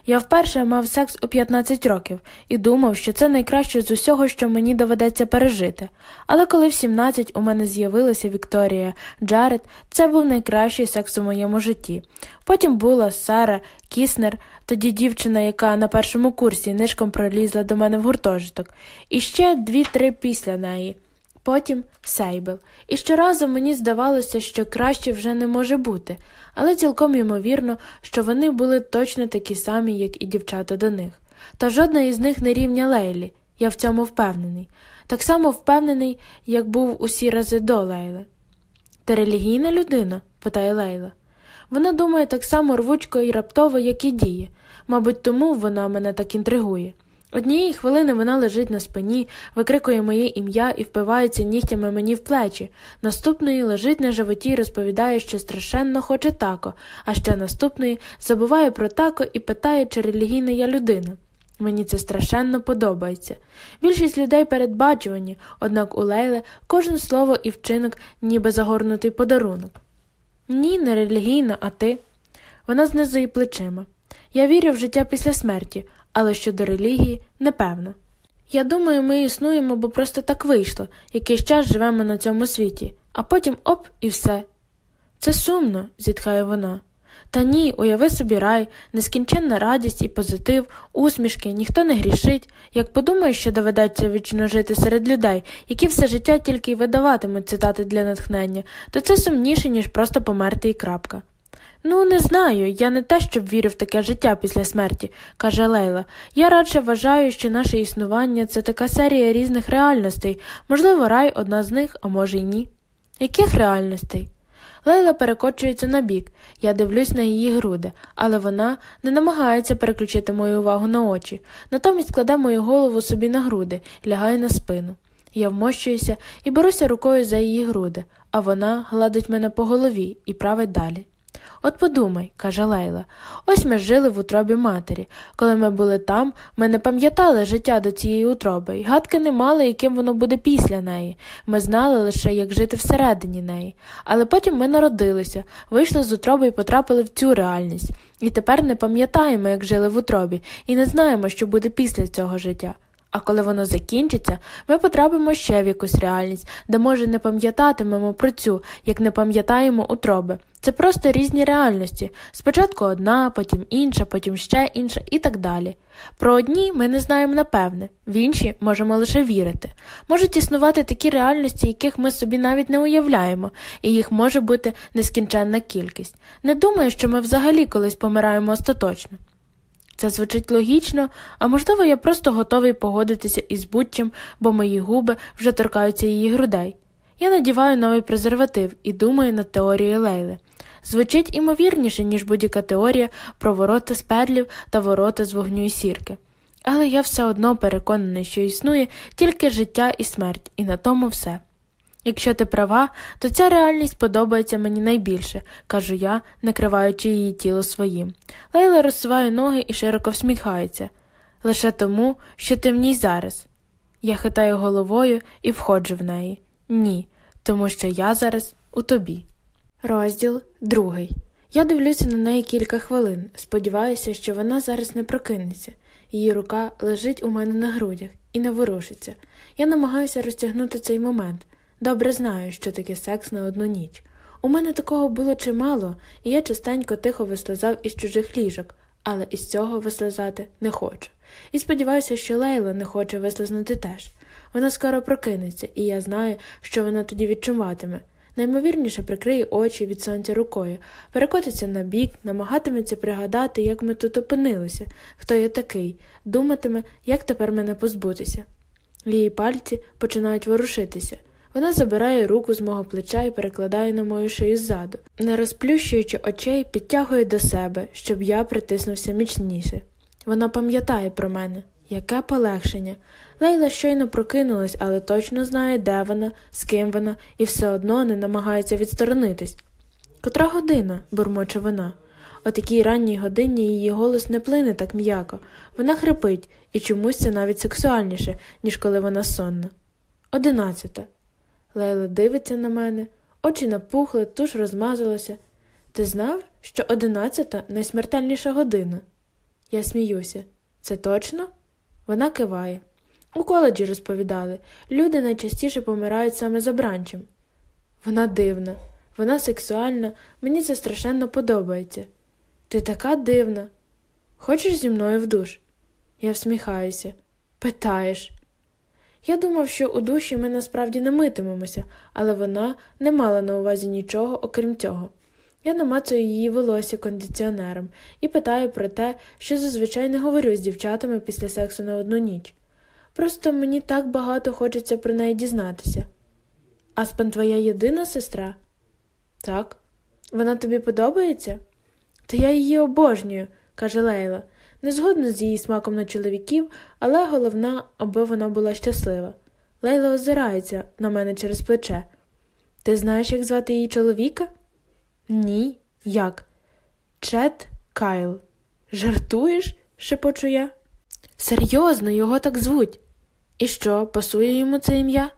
Я вперше мав секс у 15 років і думав, що це найкраще з усього, що мені доведеться пережити. Але коли в 17 у мене з'явилася Вікторія Джаред, це був найкращий секс у моєму житті. Потім була Сара Кіснер, тоді дівчина, яка на першому курсі нишком пролізла до мене в гуртожиток, і ще дві-три після неї. Потім Сейбел. І щоразу мені здавалося, що краще вже не може бути але цілком ймовірно, що вони були точно такі самі, як і дівчата до них. Та жодна із них не рівня Лейлі, я в цьому впевнений, так само впевнений, як був усі рази до Лейли. Ти релігійна людина? питає Лейла. Вона думає так само рвучко і раптово, як і діє. Мабуть, тому вона мене так інтригує. Однієї хвилини вона лежить на спині, викрикує моє ім'я і впивається нігтями мені в плечі. Наступної лежить на животі і розповідає, що страшенно хоче тако, а ще наступної забуває про тако і питає, чи релігійна я людина. Мені це страшенно подобається. Більшість людей передбачувані, однак у Лейли кожне слово і вчинок, ніби загорнутий подарунок. Ні, не релігійна, а ти. Вона знизує плечима. Я вірю в життя після смерті але щодо релігії непевно. Я думаю, ми існуємо, бо просто так вийшло, якийсь час живемо на цьому світі, а потім оп і все. Це сумно, зітхає вона. Та ні, уяви собі рай, нескінченна радість і позитив, усмішки, ніхто не грішить. Як подумаєш, що доведеться вічно жити серед людей, які все життя тільки й видаватимуть цитати для натхнення, то це сумніше, ніж просто померти і крапка. Ну, не знаю, я не те, щоб вірю в таке життя після смерті, каже Лейла. Я радше вважаю, що наше існування це така серія різних реальностей, можливо, рай одна з них, а може й ні. Яких реальностей? Лейла перекочується на бік. Я дивлюсь на її груди, але вона не намагається переключити мою увагу на очі, натомість кладе мою голову собі на груди, лягає на спину. Я вмощуюся і беруся рукою за її груди, а вона гладить мене по голові і править далі. От подумай, каже Лейла, ось ми жили в утробі матері. Коли ми були там, ми не пам'ятали життя до цієї утроби, і гадки не мали, яким воно буде після неї. Ми знали лише, як жити всередині неї. Але потім ми народилися, вийшли з утроби і потрапили в цю реальність. І тепер не пам'ятаємо, як жили в утробі, і не знаємо, що буде після цього життя. А коли воно закінчиться, ми потрапимо ще в якусь реальність, де, може, не пам'ятатимемо про цю, як не пам'ятаємо утроби. Це просто різні реальності. Спочатку одна, потім інша, потім ще інша і так далі. Про одні ми не знаємо напевне, в інші можемо лише вірити. Можуть існувати такі реальності, яких ми собі навіть не уявляємо, і їх може бути нескінченна кількість. Не думаю, що ми взагалі колись помираємо остаточно. Це звучить логічно, а можливо, я просто готовий погодитися із будь-чим, бо мої губи вже торкаються її грудей. Я надіваю новий презерватив і думаю над теорією Лейли. Звучить імовірніше, ніж будь-яка теорія про ворота з перлів та ворота з вогню і сірки. Але я все одно переконаний, що існує тільки життя і смерть, і на тому все. Якщо ти права, то ця реальність подобається мені найбільше, кажу я, накриваючи її тіло своїм. Лейла розсуває ноги і широко всміхається. Лише тому, що ти в ній зараз. Я хитаю головою і входжу в неї. Ні, тому що я зараз у тобі. Розділ другий. Я дивлюся на неї кілька хвилин, сподіваюся, що вона зараз не прокинеться. Її рука лежить у мене на грудях і не ворушиться. Я намагаюся розтягнути цей момент. Добре знаю, що таке секс на одну ніч. У мене такого було чимало, і я частенько тихо вислизав із чужих ліжок, але із цього вислизати не хочу. І сподіваюся, що Лейла не хоче вислизнути теж. Вона скоро прокинеться, і я знаю, що вона тоді відчуватиме. Наймовірніше прикриє очі від сонця рукою, перекотиться на бік, намагатиметься пригадати, як ми тут опинилися, хто я такий, думатиме, як тепер мене позбутися. Її пальці починають ворушитися. Вона забирає руку з мого плеча і перекладає на мою шию ззаду, не розплющуючи очей, підтягує до себе, щоб я притиснувся міцніше. Вона пам'ятає про мене. Яке полегшення. Лейла щойно прокинулась, але точно знає, де вона, з ким вона, і все одно не намагається відсторонитись. Котра година, бурмоче вона. О такій ранній годині її голос не плине так м'яко. Вона хрипить, і чомусь це навіть сексуальніше, ніж коли вона сонна. Одинадцята. Лейла дивиться на мене, очі напухли, туш розмазалася. Ти знав, що одинадцята найсмертельніша година? Я сміюся. Це точно? Вона киває. У коледжі розповідали, люди найчастіше помирають саме за бранчем. Вона дивна, вона сексуальна, мені це страшенно подобається. Ти така дивна. Хочеш зі мною в душ? Я всміхаюся. Питаєш. Я думав, що у душі ми насправді не митимемося, але вона не мала на увазі нічого, окрім цього. Я намацую її волосся кондиціонером і питаю про те, що зазвичай не говорю з дівчатами після сексу на одну ніч. Просто мені так багато хочеться про неї дізнатися. Аспен твоя єдина сестра? Так. Вона тобі подобається? Та я її обожнюю, каже Лейла. Не згодна з її смаком на чоловіків, але головна, аби вона була щаслива. Лейла озирається на мене через плече. Ти знаєш, як звати її чоловіка? Ні. Як? Чет Кайл. Жартуєш? шепочу я. Серйозно, його так звуть. І що, пасує йому це ім'я?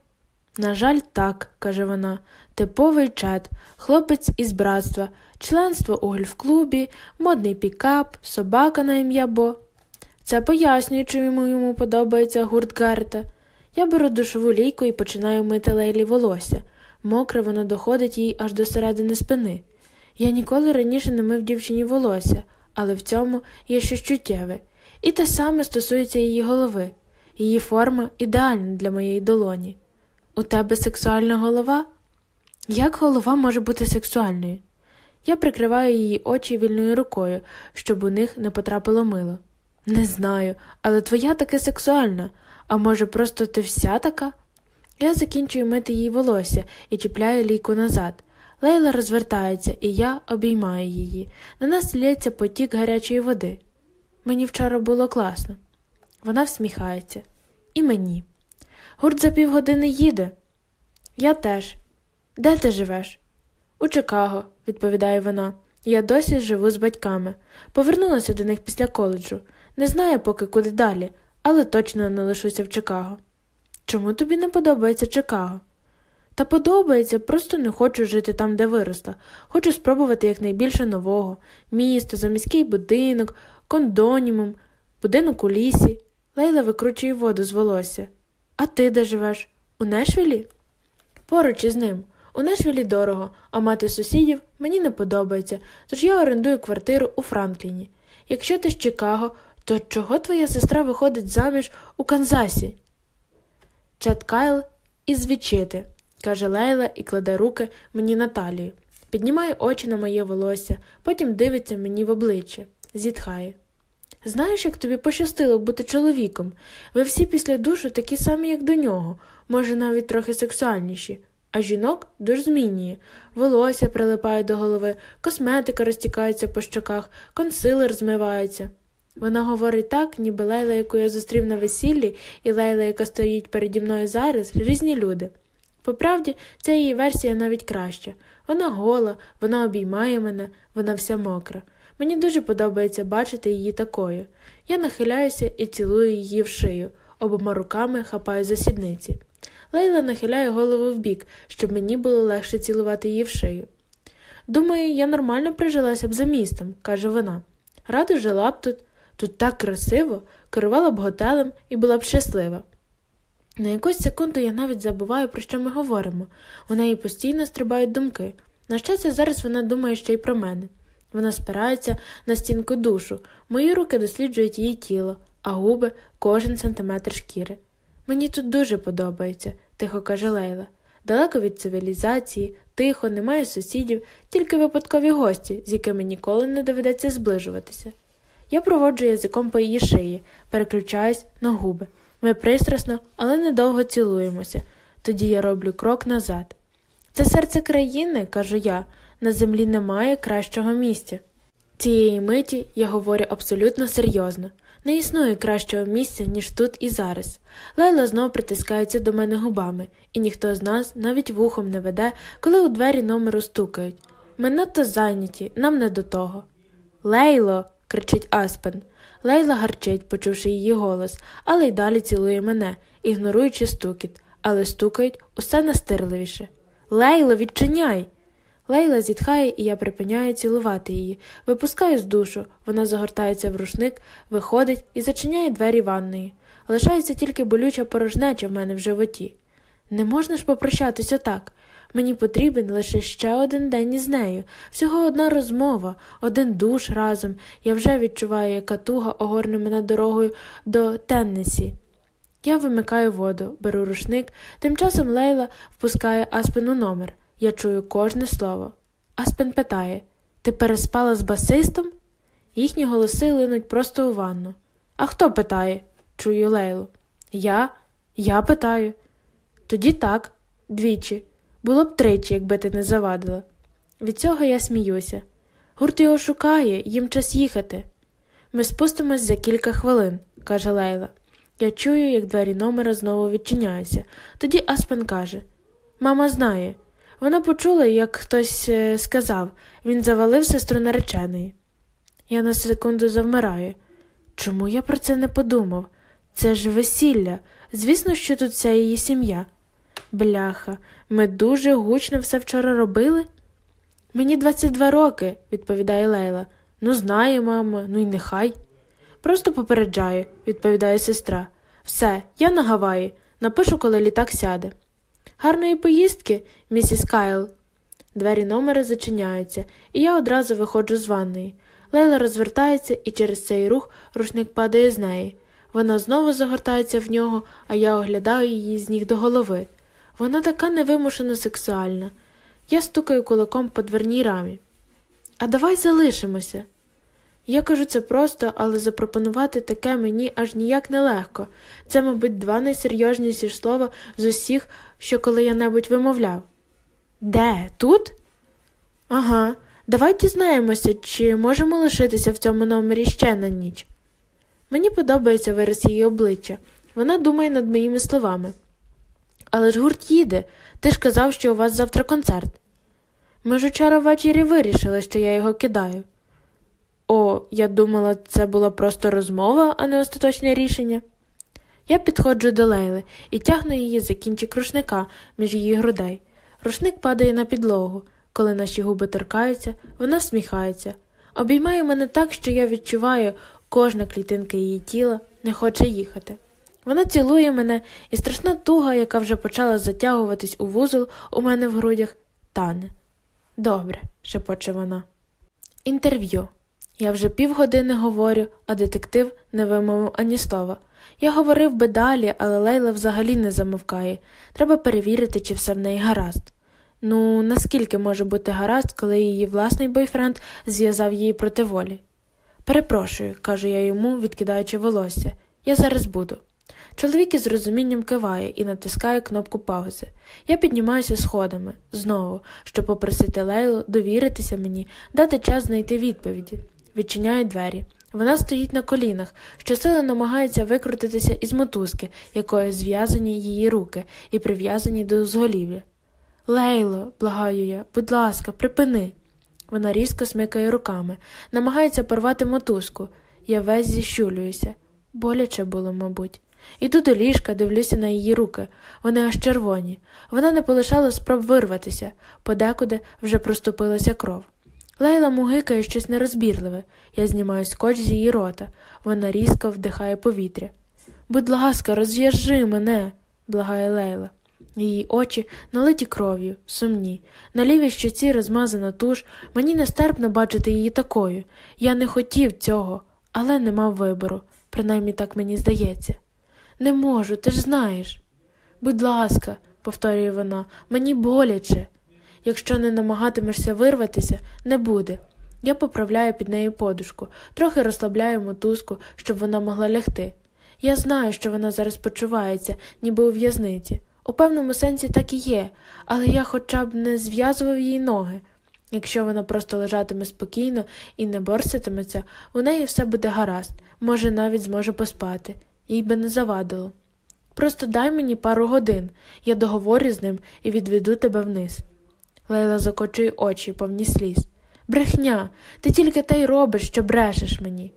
На жаль, так, каже вона, типовий чет, хлопець із братства, членство у гольф-клубі, модний пікап, собака на ім'я Бо. Це пояснює, чому йому подобається гурт Гарета. Я беру душову лійку і починаю мити Лейлі волосся. Мокре воно доходить їй аж до середини спини. Я ніколи раніше не мив дівчині волосся, але в цьому є щось чуттєве. І те саме стосується її голови. Її форма ідеальна для моєї долоні. У тебе сексуальна голова? Як голова може бути сексуальною? Я прикриваю її очі вільною рукою, щоб у них не потрапило мило. Не знаю, але твоя таки сексуальна, а може, просто ти вся така? Я закінчую мити їй волосся і чіпляю лійку назад. Лейла розвертається, і я обіймаю її. На нас лється потік гарячої води. Мені вчора було класно. Вона всміхається. І мені. Гурт за півгодини їде. Я теж. Де ти живеш? У Чикаго, відповідає вона. Я досі живу з батьками. Повернулася до них після коледжу. Не знаю поки куди далі, але точно не лишуся в Чикаго. Чому тобі не подобається Чикаго? Та подобається, просто не хочу жити там, де виросла. Хочу спробувати якнайбільше нового місто, заміський будинок, кондонімум, будинок у лісі. Лейла викручує воду з волосся. А ти де живеш? У Нешвілі? Поруч із ним. У Нешвілі дорого, а мати сусідів мені не подобається, тож я орендую квартиру у Франкліні. Якщо ти з Чикаго, то чого твоя сестра виходить заміж у Канзасі? Чет Кайл із відчити, каже Лейла і кладе руки мені на талію. Піднімає очі на моє волосся, потім дивиться мені в обличчя, зітхає. Знаєш, як тобі пощастило бути чоловіком? Ви всі після душу такі самі, як до нього, може, навіть трохи сексуальніші, а жінок дуже змінює. Волосся прилипає до голови, косметика розтікається по щоках, консилер змивається. Вона говорить так, ніби Лейла, яку я зустрів на весіллі, і Лейла, яка стоїть переді мною зараз, різні люди. Поправді, ця її версія навіть краща. Вона гола, вона обіймає мене, вона вся мокра. Мені дуже подобається бачити її такою. Я нахиляюся і цілую її в шию, обома руками хапаю за сідниці. Лейла нахиляє голову вбік, щоб мені було легше цілувати її в шию. Думаю, я нормально прижилася б за містом, каже вона. Радо жила б тут, тут так красиво, керувала б готелем і була б щаслива. На якусь секунду я навіть забуваю, про що ми говоримо. У неї постійно стрибають думки. На щастя, зараз вона думає ще й про мене. Вона спирається на стінку душу, мої руки досліджують її тіло, а губи кожен сантиметр шкіри. Мені тут дуже подобається, тихо каже Лейла. Далеко від цивілізації, тихо, немає сусідів, тільки випадкові гості, з якими ніколи не доведеться зближуватися. Я проводжу язиком по її шиї, переключаюсь на губи. Ми пристрасно, але недовго цілуємося. Тоді я роблю крок назад. Це серце країни, кажу я, на землі немає кращого місця. Цієї миті я говорю абсолютно серйозно. Не існує кращого місця, ніж тут і зараз. Лейла знов притискається до мене губами, і ніхто з нас навіть вухом не веде, коли у двері номеру стукають. Ми надто зайняті, нам не до того. Лейло. кричить Аспен. Лейла гарчить, почувши її голос, але й далі цілує мене, ігноруючи стукіт, але стукають усе настирливіше. Лейло, відчиняй. Лейла зітхає, і я припиняю цілувати її, випускаю з душу, вона загортається в рушник, виходить і зачиняє двері ванної. Лишається тільки болюча порожнеча в мене в животі. Не можна ж попрощатися так. Мені потрібен лише ще один день із нею, всього одна розмова, один душ разом. Я вже відчуваю, яка туга огорне мене дорогою до Теннесі. Я вимикаю воду, беру рушник, тим часом Лейла впускає Аспен номер. Я чую кожне слово. Аспен питає Ти переспала з басистом? Їхні голоси линуть просто у ванну. А хто питає? чую Лейлу. Я? Я питаю. Тоді так, двічі. Було б тричі, якби ти не завадила. Від цього я сміюся. Гурт його шукає, їм час їхати. Ми спустимось за кілька хвилин, каже Лейла. Я чую, як двері номера знову відчиняються. Тоді Аспен каже Мама знає. Вона почула, як хтось е, сказав він завалив сестру нареченої. Я на секунду завмираю. Чому я про це не подумав? Це ж весілля. Звісно, що тут вся її сім'я. Бляха, ми дуже гучно все вчора робили. Мені 22 роки, відповідає Лейла. Ну, знаю, мамо, ну й нехай. Просто попереджаю, відповідає сестра. Все, я на Гаваї. Напишу, коли літак сяде. Гарної поїздки, місіс Кайл. Двері номера зачиняються, і я одразу виходжу з ванної. Лейла розвертається, і через цей рух рушник падає з неї. Вона знову загортається в нього, а я оглядаю її з ніг до голови. Вона така невимушено сексуальна. Я стукаю кулаком по дверній рамі. А давай залишимося. Я кажу це просто, але запропонувати таке мені аж ніяк нелегко. Це, мабуть, два найсерйозніші слова з усіх, що коли я небудь вимовляв. Де? Тут? Ага. Давай дізнаємося, чи можемо лишитися в цьому номері ще на ніч. Мені подобається вираз її обличчя. Вона думає над моїми словами. Але ж гурт їде. Ти ж казав, що у вас завтра концерт. Ми ж учора ввечері вирішили, що я його кидаю. О, я думала, це була просто розмова, а не остаточне рішення. Я підходжу до Лейли і тягну її за кінчик рушника між її грудей. Рушник падає на підлогу. Коли наші губи торкаються, вона всміхається. Обіймає мене так, що я відчуваю, кожна клітинка її тіла не хоче їхати. Вона цілує мене, і страшна туга, яка вже почала затягуватись у вузол у мене в грудях, тане. Добре, шепоче вона. Інтерв'ю. Я вже півгодини говорю, а детектив не вимовив ані слова. Я говорив би далі, але Лейла взагалі не замовкає. Треба перевірити, чи все в неї гаразд. Ну, наскільки може бути гаразд, коли її власний бойфренд зв'язав її проти волі? Перепрошую, кажу я йому, відкидаючи волосся. Я зараз буду. Чоловік із розумінням киває і натискає кнопку паузи. Я піднімаюся сходами знову, щоб попросити Лейлу довіритися мені, дати час знайти відповіді. Відчиняю двері. Вона стоїть на колінах, щосили намагається викрутитися із мотузки, якою зв'язані її руки і прив'язані до зголів'я. Лейло, благаю я, будь ласка, припини. Вона різко смикає руками, намагається порвати мотузку. Я весь зіщулююся. Боляче було, мабуть. Іду до ліжка, дивлюся на її руки. Вони аж червоні. Вона не полишала спроб вирватися, подекуди вже проступилася кров. Лейла мугикає щось нерозбірливе. Я знімаю скотч з її рота. Вона різко вдихає повітря. Будь ласка, розв'яжи мене, благає Лейла. Її очі налиті кров'ю, сумні. На лівій щоці розмазана туш, мені нестерпно бачити її такою. Я не хотів цього, але не мав вибору, принаймні так мені здається. Не можу, ти ж знаєш. Будь ласка, повторює вона, мені боляче. Якщо не намагатимешся вирватися, не буде. Я поправляю під нею подушку, трохи розслабляю мотузку, щоб вона могла лягти. Я знаю, що вона зараз почувається, ніби у в'язниці. У певному сенсі так і є, але я хоча б не зв'язував їй ноги. Якщо вона просто лежатиме спокійно і не борситиметься, у неї все буде гаразд, може, навіть зможе поспати, їй би не завадило. Просто дай мені пару годин, я договорю з ним і відведу тебе вниз. Лейла закочує очі, повні сліз. Брехня, ти тільки те й робиш, що брешеш мені.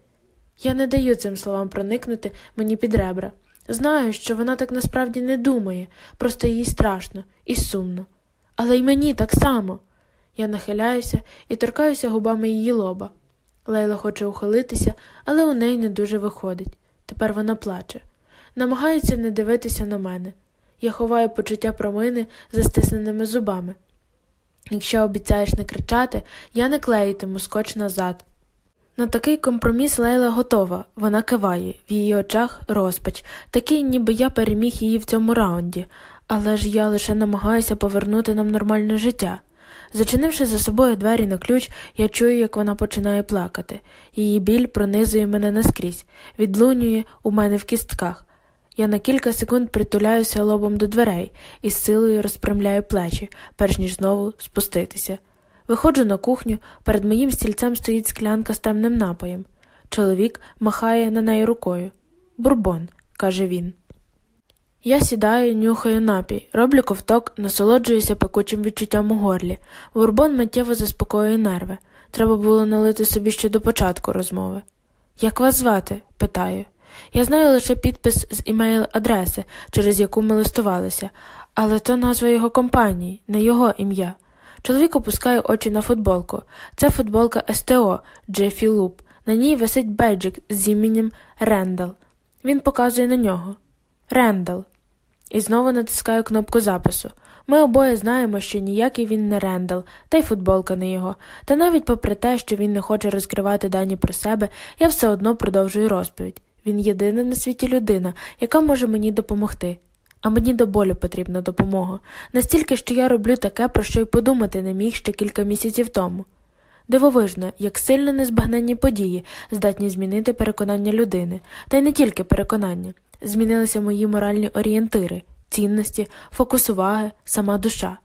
Я не даю цим словам проникнути мені під ребра. Знаю, що вона так насправді не думає, просто їй страшно і сумно. Але й мені так само. Я нахиляюся і торкаюся губами її лоба. Лейла хоче ухилитися, але у неї не дуже виходить. Тепер вона плаче. Намагається не дивитися на мене. Я ховаю почуття промини за стисненими зубами. Якщо обіцяєш не кричати, я не клеїтиму скотч назад. На такий компроміс Лейла готова, вона киває, в її очах розпач, такий, ніби я переміг її в цьому раунді, але ж я лише намагаюся повернути нам нормальне життя. Зачинивши за собою двері на ключ, я чую, як вона починає плакати. Її біль пронизує мене наскрізь, відлунює у мене в кістках. Я на кілька секунд притуляюся лобом до дверей і з силою розпрямляю плечі, перш ніж знову спуститися. Виходжу на кухню, перед моїм стільцем стоїть склянка з темним напоєм. Чоловік махає на неї рукою. Бурбон, каже він. Я сідаю, нюхаю напій, роблю ковток, насолоджуюся пекучим відчуттям у горлі. Бурбон миттєво заспокоює нерви. Треба було налити собі ще до початку розмови. Як вас звати? питаю. Я знаю лише підпис з імейл-адреси, через яку ми листувалися, але то назва його компанії, не його ім'я. Чоловік опускає очі на футболку. Це футболка СТО Джефі Луп. На ній висить бейджик з іменем Рендал. Він показує на нього. Рендал. І знову натискаю кнопку запису. Ми обоє знаємо, що ніякий він не Рендал, та й футболка не його. Та навіть попри те, що він не хоче розкривати дані про себе, я все одно продовжую розповідь. Він єдина на світі людина, яка може мені допомогти. А мені до болю потрібна допомога, настільки, що я роблю таке, про що й подумати не міг ще кілька місяців тому. Дивовижно, як сильно незбагненні події здатні змінити переконання людини, та й не тільки переконання, змінилися мої моральні орієнтири цінності, фокус уваги, сама душа.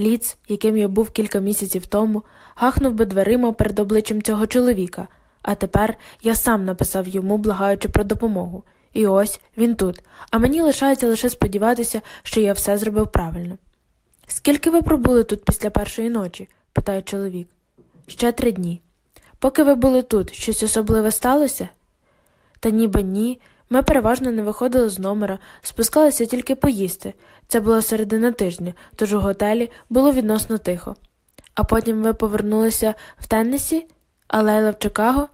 Ліц, яким я був кілька місяців тому, гахнув би дверима перед обличчям цього чоловіка, а тепер я сам написав йому, благаючи про допомогу. І ось він тут, а мені лишається лише сподіватися, що я все зробив правильно. Скільки ви пробули тут після першої ночі? питає чоловік. Ще три дні. Поки ви були тут, щось особливе сталося? Та ніби ні. Ми переважно не виходили з номера, спускалися тільки поїсти. Це була середина тижня, тож у готелі було відносно тихо. А потім ви повернулися в Теннесі, а Лейла в Чикаго?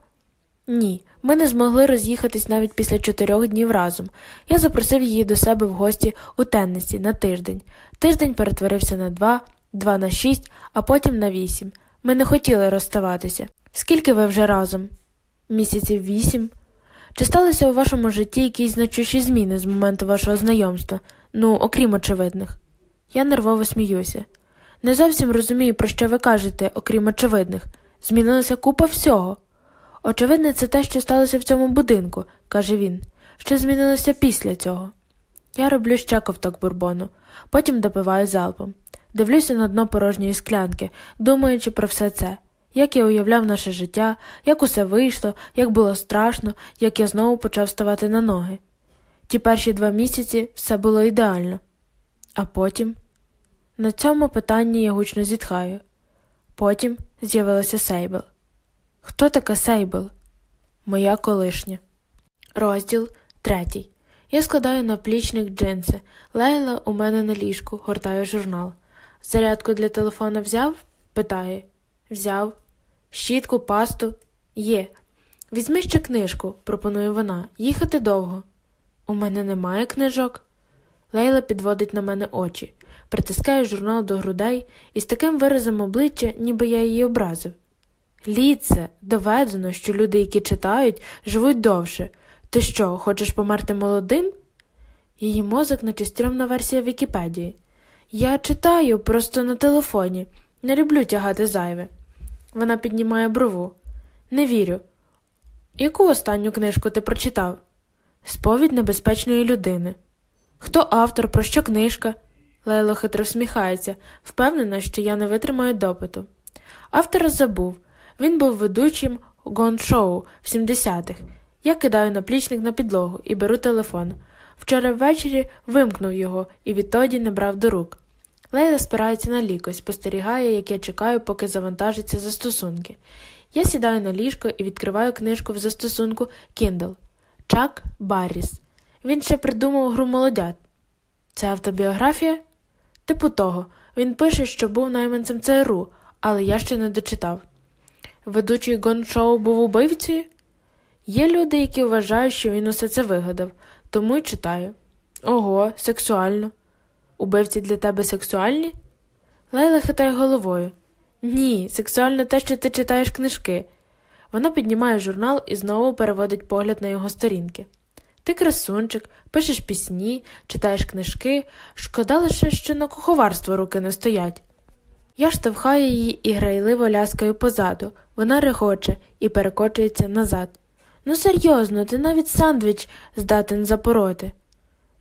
Ні, ми не змогли роз'їхатись навіть після чотирьох днів разом. Я запросив її до себе в гості у Теннесі на тиждень. Тиждень перетворився на два, два на шість, а потім на вісім. Ми не хотіли розставатися. Скільки ви вже разом? Місяців вісім. Чи сталися у вашому житті якісь значущі зміни з моменту вашого знайомства? Ну, окрім очевидних. Я нервово сміюся. Не зовсім розумію, про що ви кажете, окрім очевидних. Змінилася купа всього. Очевидне, це те, що сталося в цьому будинку, каже він. Що змінилося після цього? Я роблю ще ковток бурбону, потім допиваю залпом. Дивлюся на дно порожньої склянки, думаючи про все це, як я уявляв наше життя, як усе вийшло, як було страшно, як я знову почав ставати на ноги. Ті перші два місяці все було ідеально. А потім на цьому питанні я гучно зітхаю. Потім з'явилася Сейбл. Хто така Сейбл? Моя колишня. Розділ третій. Я складаю на плічник джинси. Лейла у мене на ліжку, гортаю журнал. Зарядку для телефона взяв? питає. Взяв. Щітку, пасту? Є. Візьми ще книжку, пропонує вона. Їхати довго. У мене немає книжок. Лейла підводить на мене очі, притискає журнал до грудей і з таким виразом обличчя, ніби я її образив. Ліце, доведено, що люди, які читають, живуть довше. Ти що, хочеш померти молодим? Її мозок, наче версія Вікіпедії. Я читаю просто на телефоні, не люблю тягати зайве. Вона піднімає брову. Не вірю. Яку останню книжку ти прочитав? Сповідь небезпечної людини. Хто автор, про що книжка? Лейло хитро всміхається, впевнена, що я не витримаю допиту. Автора забув. Він був ведучим гон-шоу в 70-х. Я кидаю наплічник на підлогу і беру телефон. Вчора ввечері вимкнув його і відтоді не брав до рук. Лейла спирається на лікось, спостерігає, як я чекаю, поки завантажиться застосунки. Я сідаю на ліжко і відкриваю книжку в застосунку Kindle. Чак Барріс. Він ще придумав гру молодят. Це автобіографія? Типу того. Він пише, що був найманцем ЦРУ, але я ще не дочитав. Ведучий гон-шоу був убивцею? Є люди, які вважають, що він усе це вигадав, тому й читаю. Ого, сексуально. Убивці для тебе сексуальні? Лейла хитає головою. Ні, сексуально те, що ти читаєш книжки. Вона піднімає журнал і знову переводить погляд на його сторінки. Ти красунчик, пишеш пісні, читаєш книжки, шкода лише, що на куховарство руки не стоять. Я штовхаю її і грайливо ляскаю позаду. Вона регоче і перекочується назад. Ну, серйозно, ти навіть сандвіч здатен запороти.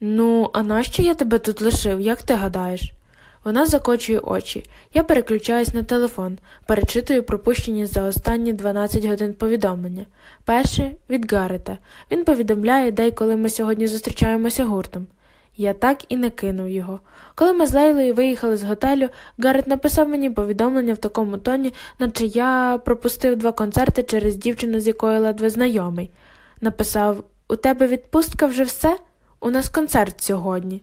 Ну, а нащо я тебе тут лишив, як ти гадаєш? Вона закочує очі. Я переключаюсь на телефон, перечитую пропущені за останні 12 годин повідомлення. Перше від Гарета. Він повідомляє, де й коли ми сьогодні зустрічаємося гуртом. Я так і не кинув його. Коли ми з Лейлою виїхали з готелю, Гарет написав мені повідомлення в такому тоні, наче я пропустив два концерти через дівчину, з якою ледве знайомий. Написав У тебе відпустка вже все? У нас концерт сьогодні.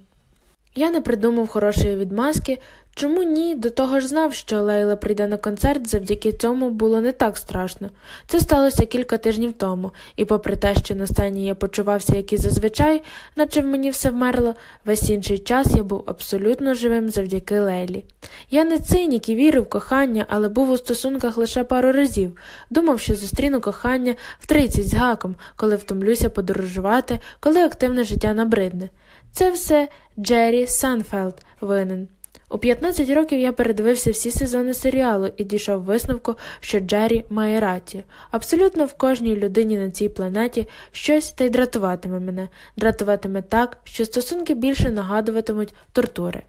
Я не придумав хорошої відмазки, чому ні, до того ж знав, що Лейла прийде на концерт, завдяки цьому було не так страшно. Це сталося кілька тижнів тому, і, попри те, що на сцені я почувався, як і зазвичай, наче в мені все вмерло, весь інший час я був абсолютно живим завдяки Лейлі. Я не цинік і вірив в кохання, але був у стосунках лише пару разів. Думав, що зустріну кохання в тридцять з гаком, коли втомлюся подорожувати, коли активне життя набридне. Це все Джері Сайнфелд винен. У 15 років я передивився всі сезони серіалу і дійшов висновку, що Джері має рацію. Абсолютно в кожній людині на цій планеті щось та й дратуватиме мене, дратуватиме так, що стосунки більше нагадуватимуть тортури.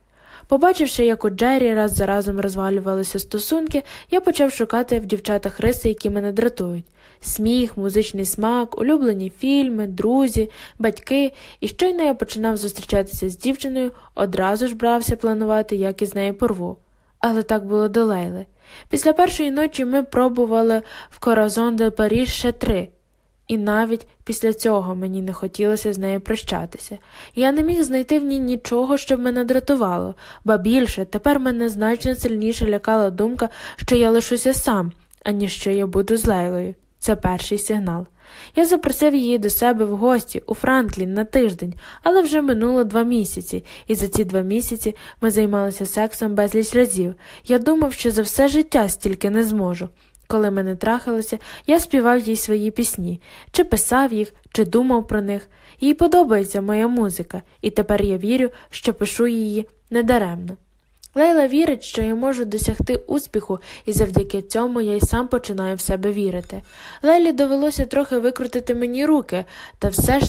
Побачивши, як у Джері раз за разом розвалювалися стосунки, я почав шукати в дівчатах риси, які мене дратують. Сміх, музичний смак, улюблені фільми, друзі, батьки, і щойно я починав зустрічатися з дівчиною, одразу ж брався планувати, як із нею порву. Але так було до Лейли. Після першої ночі ми пробували в Коразон де Паріж ще три. І навіть після цього мені не хотілося з нею прощатися. Я не міг знайти в ній нічого, що б мене дратувало, ба більше тепер мене значно сильніше лякала думка, що я лишуся сам, аніж що я буду з Лейлою. Це перший сигнал. Я запросив її до себе в гості у Франклін на тиждень, але вже минуло два місяці, і за ці два місяці ми займалися сексом безліч разів. Я думав, що за все життя стільки не зможу. Коли ми не трахалися, я співав їй свої пісні, чи писав їх, чи думав про них. Їй подобається моя музика, і тепер я вірю, що пишу її недаремно. Лейла вірить, що я можу досягти успіху, і завдяки цьому я й сам починаю в себе вірити. Лейлі довелося трохи викрутити мені руки, та все ж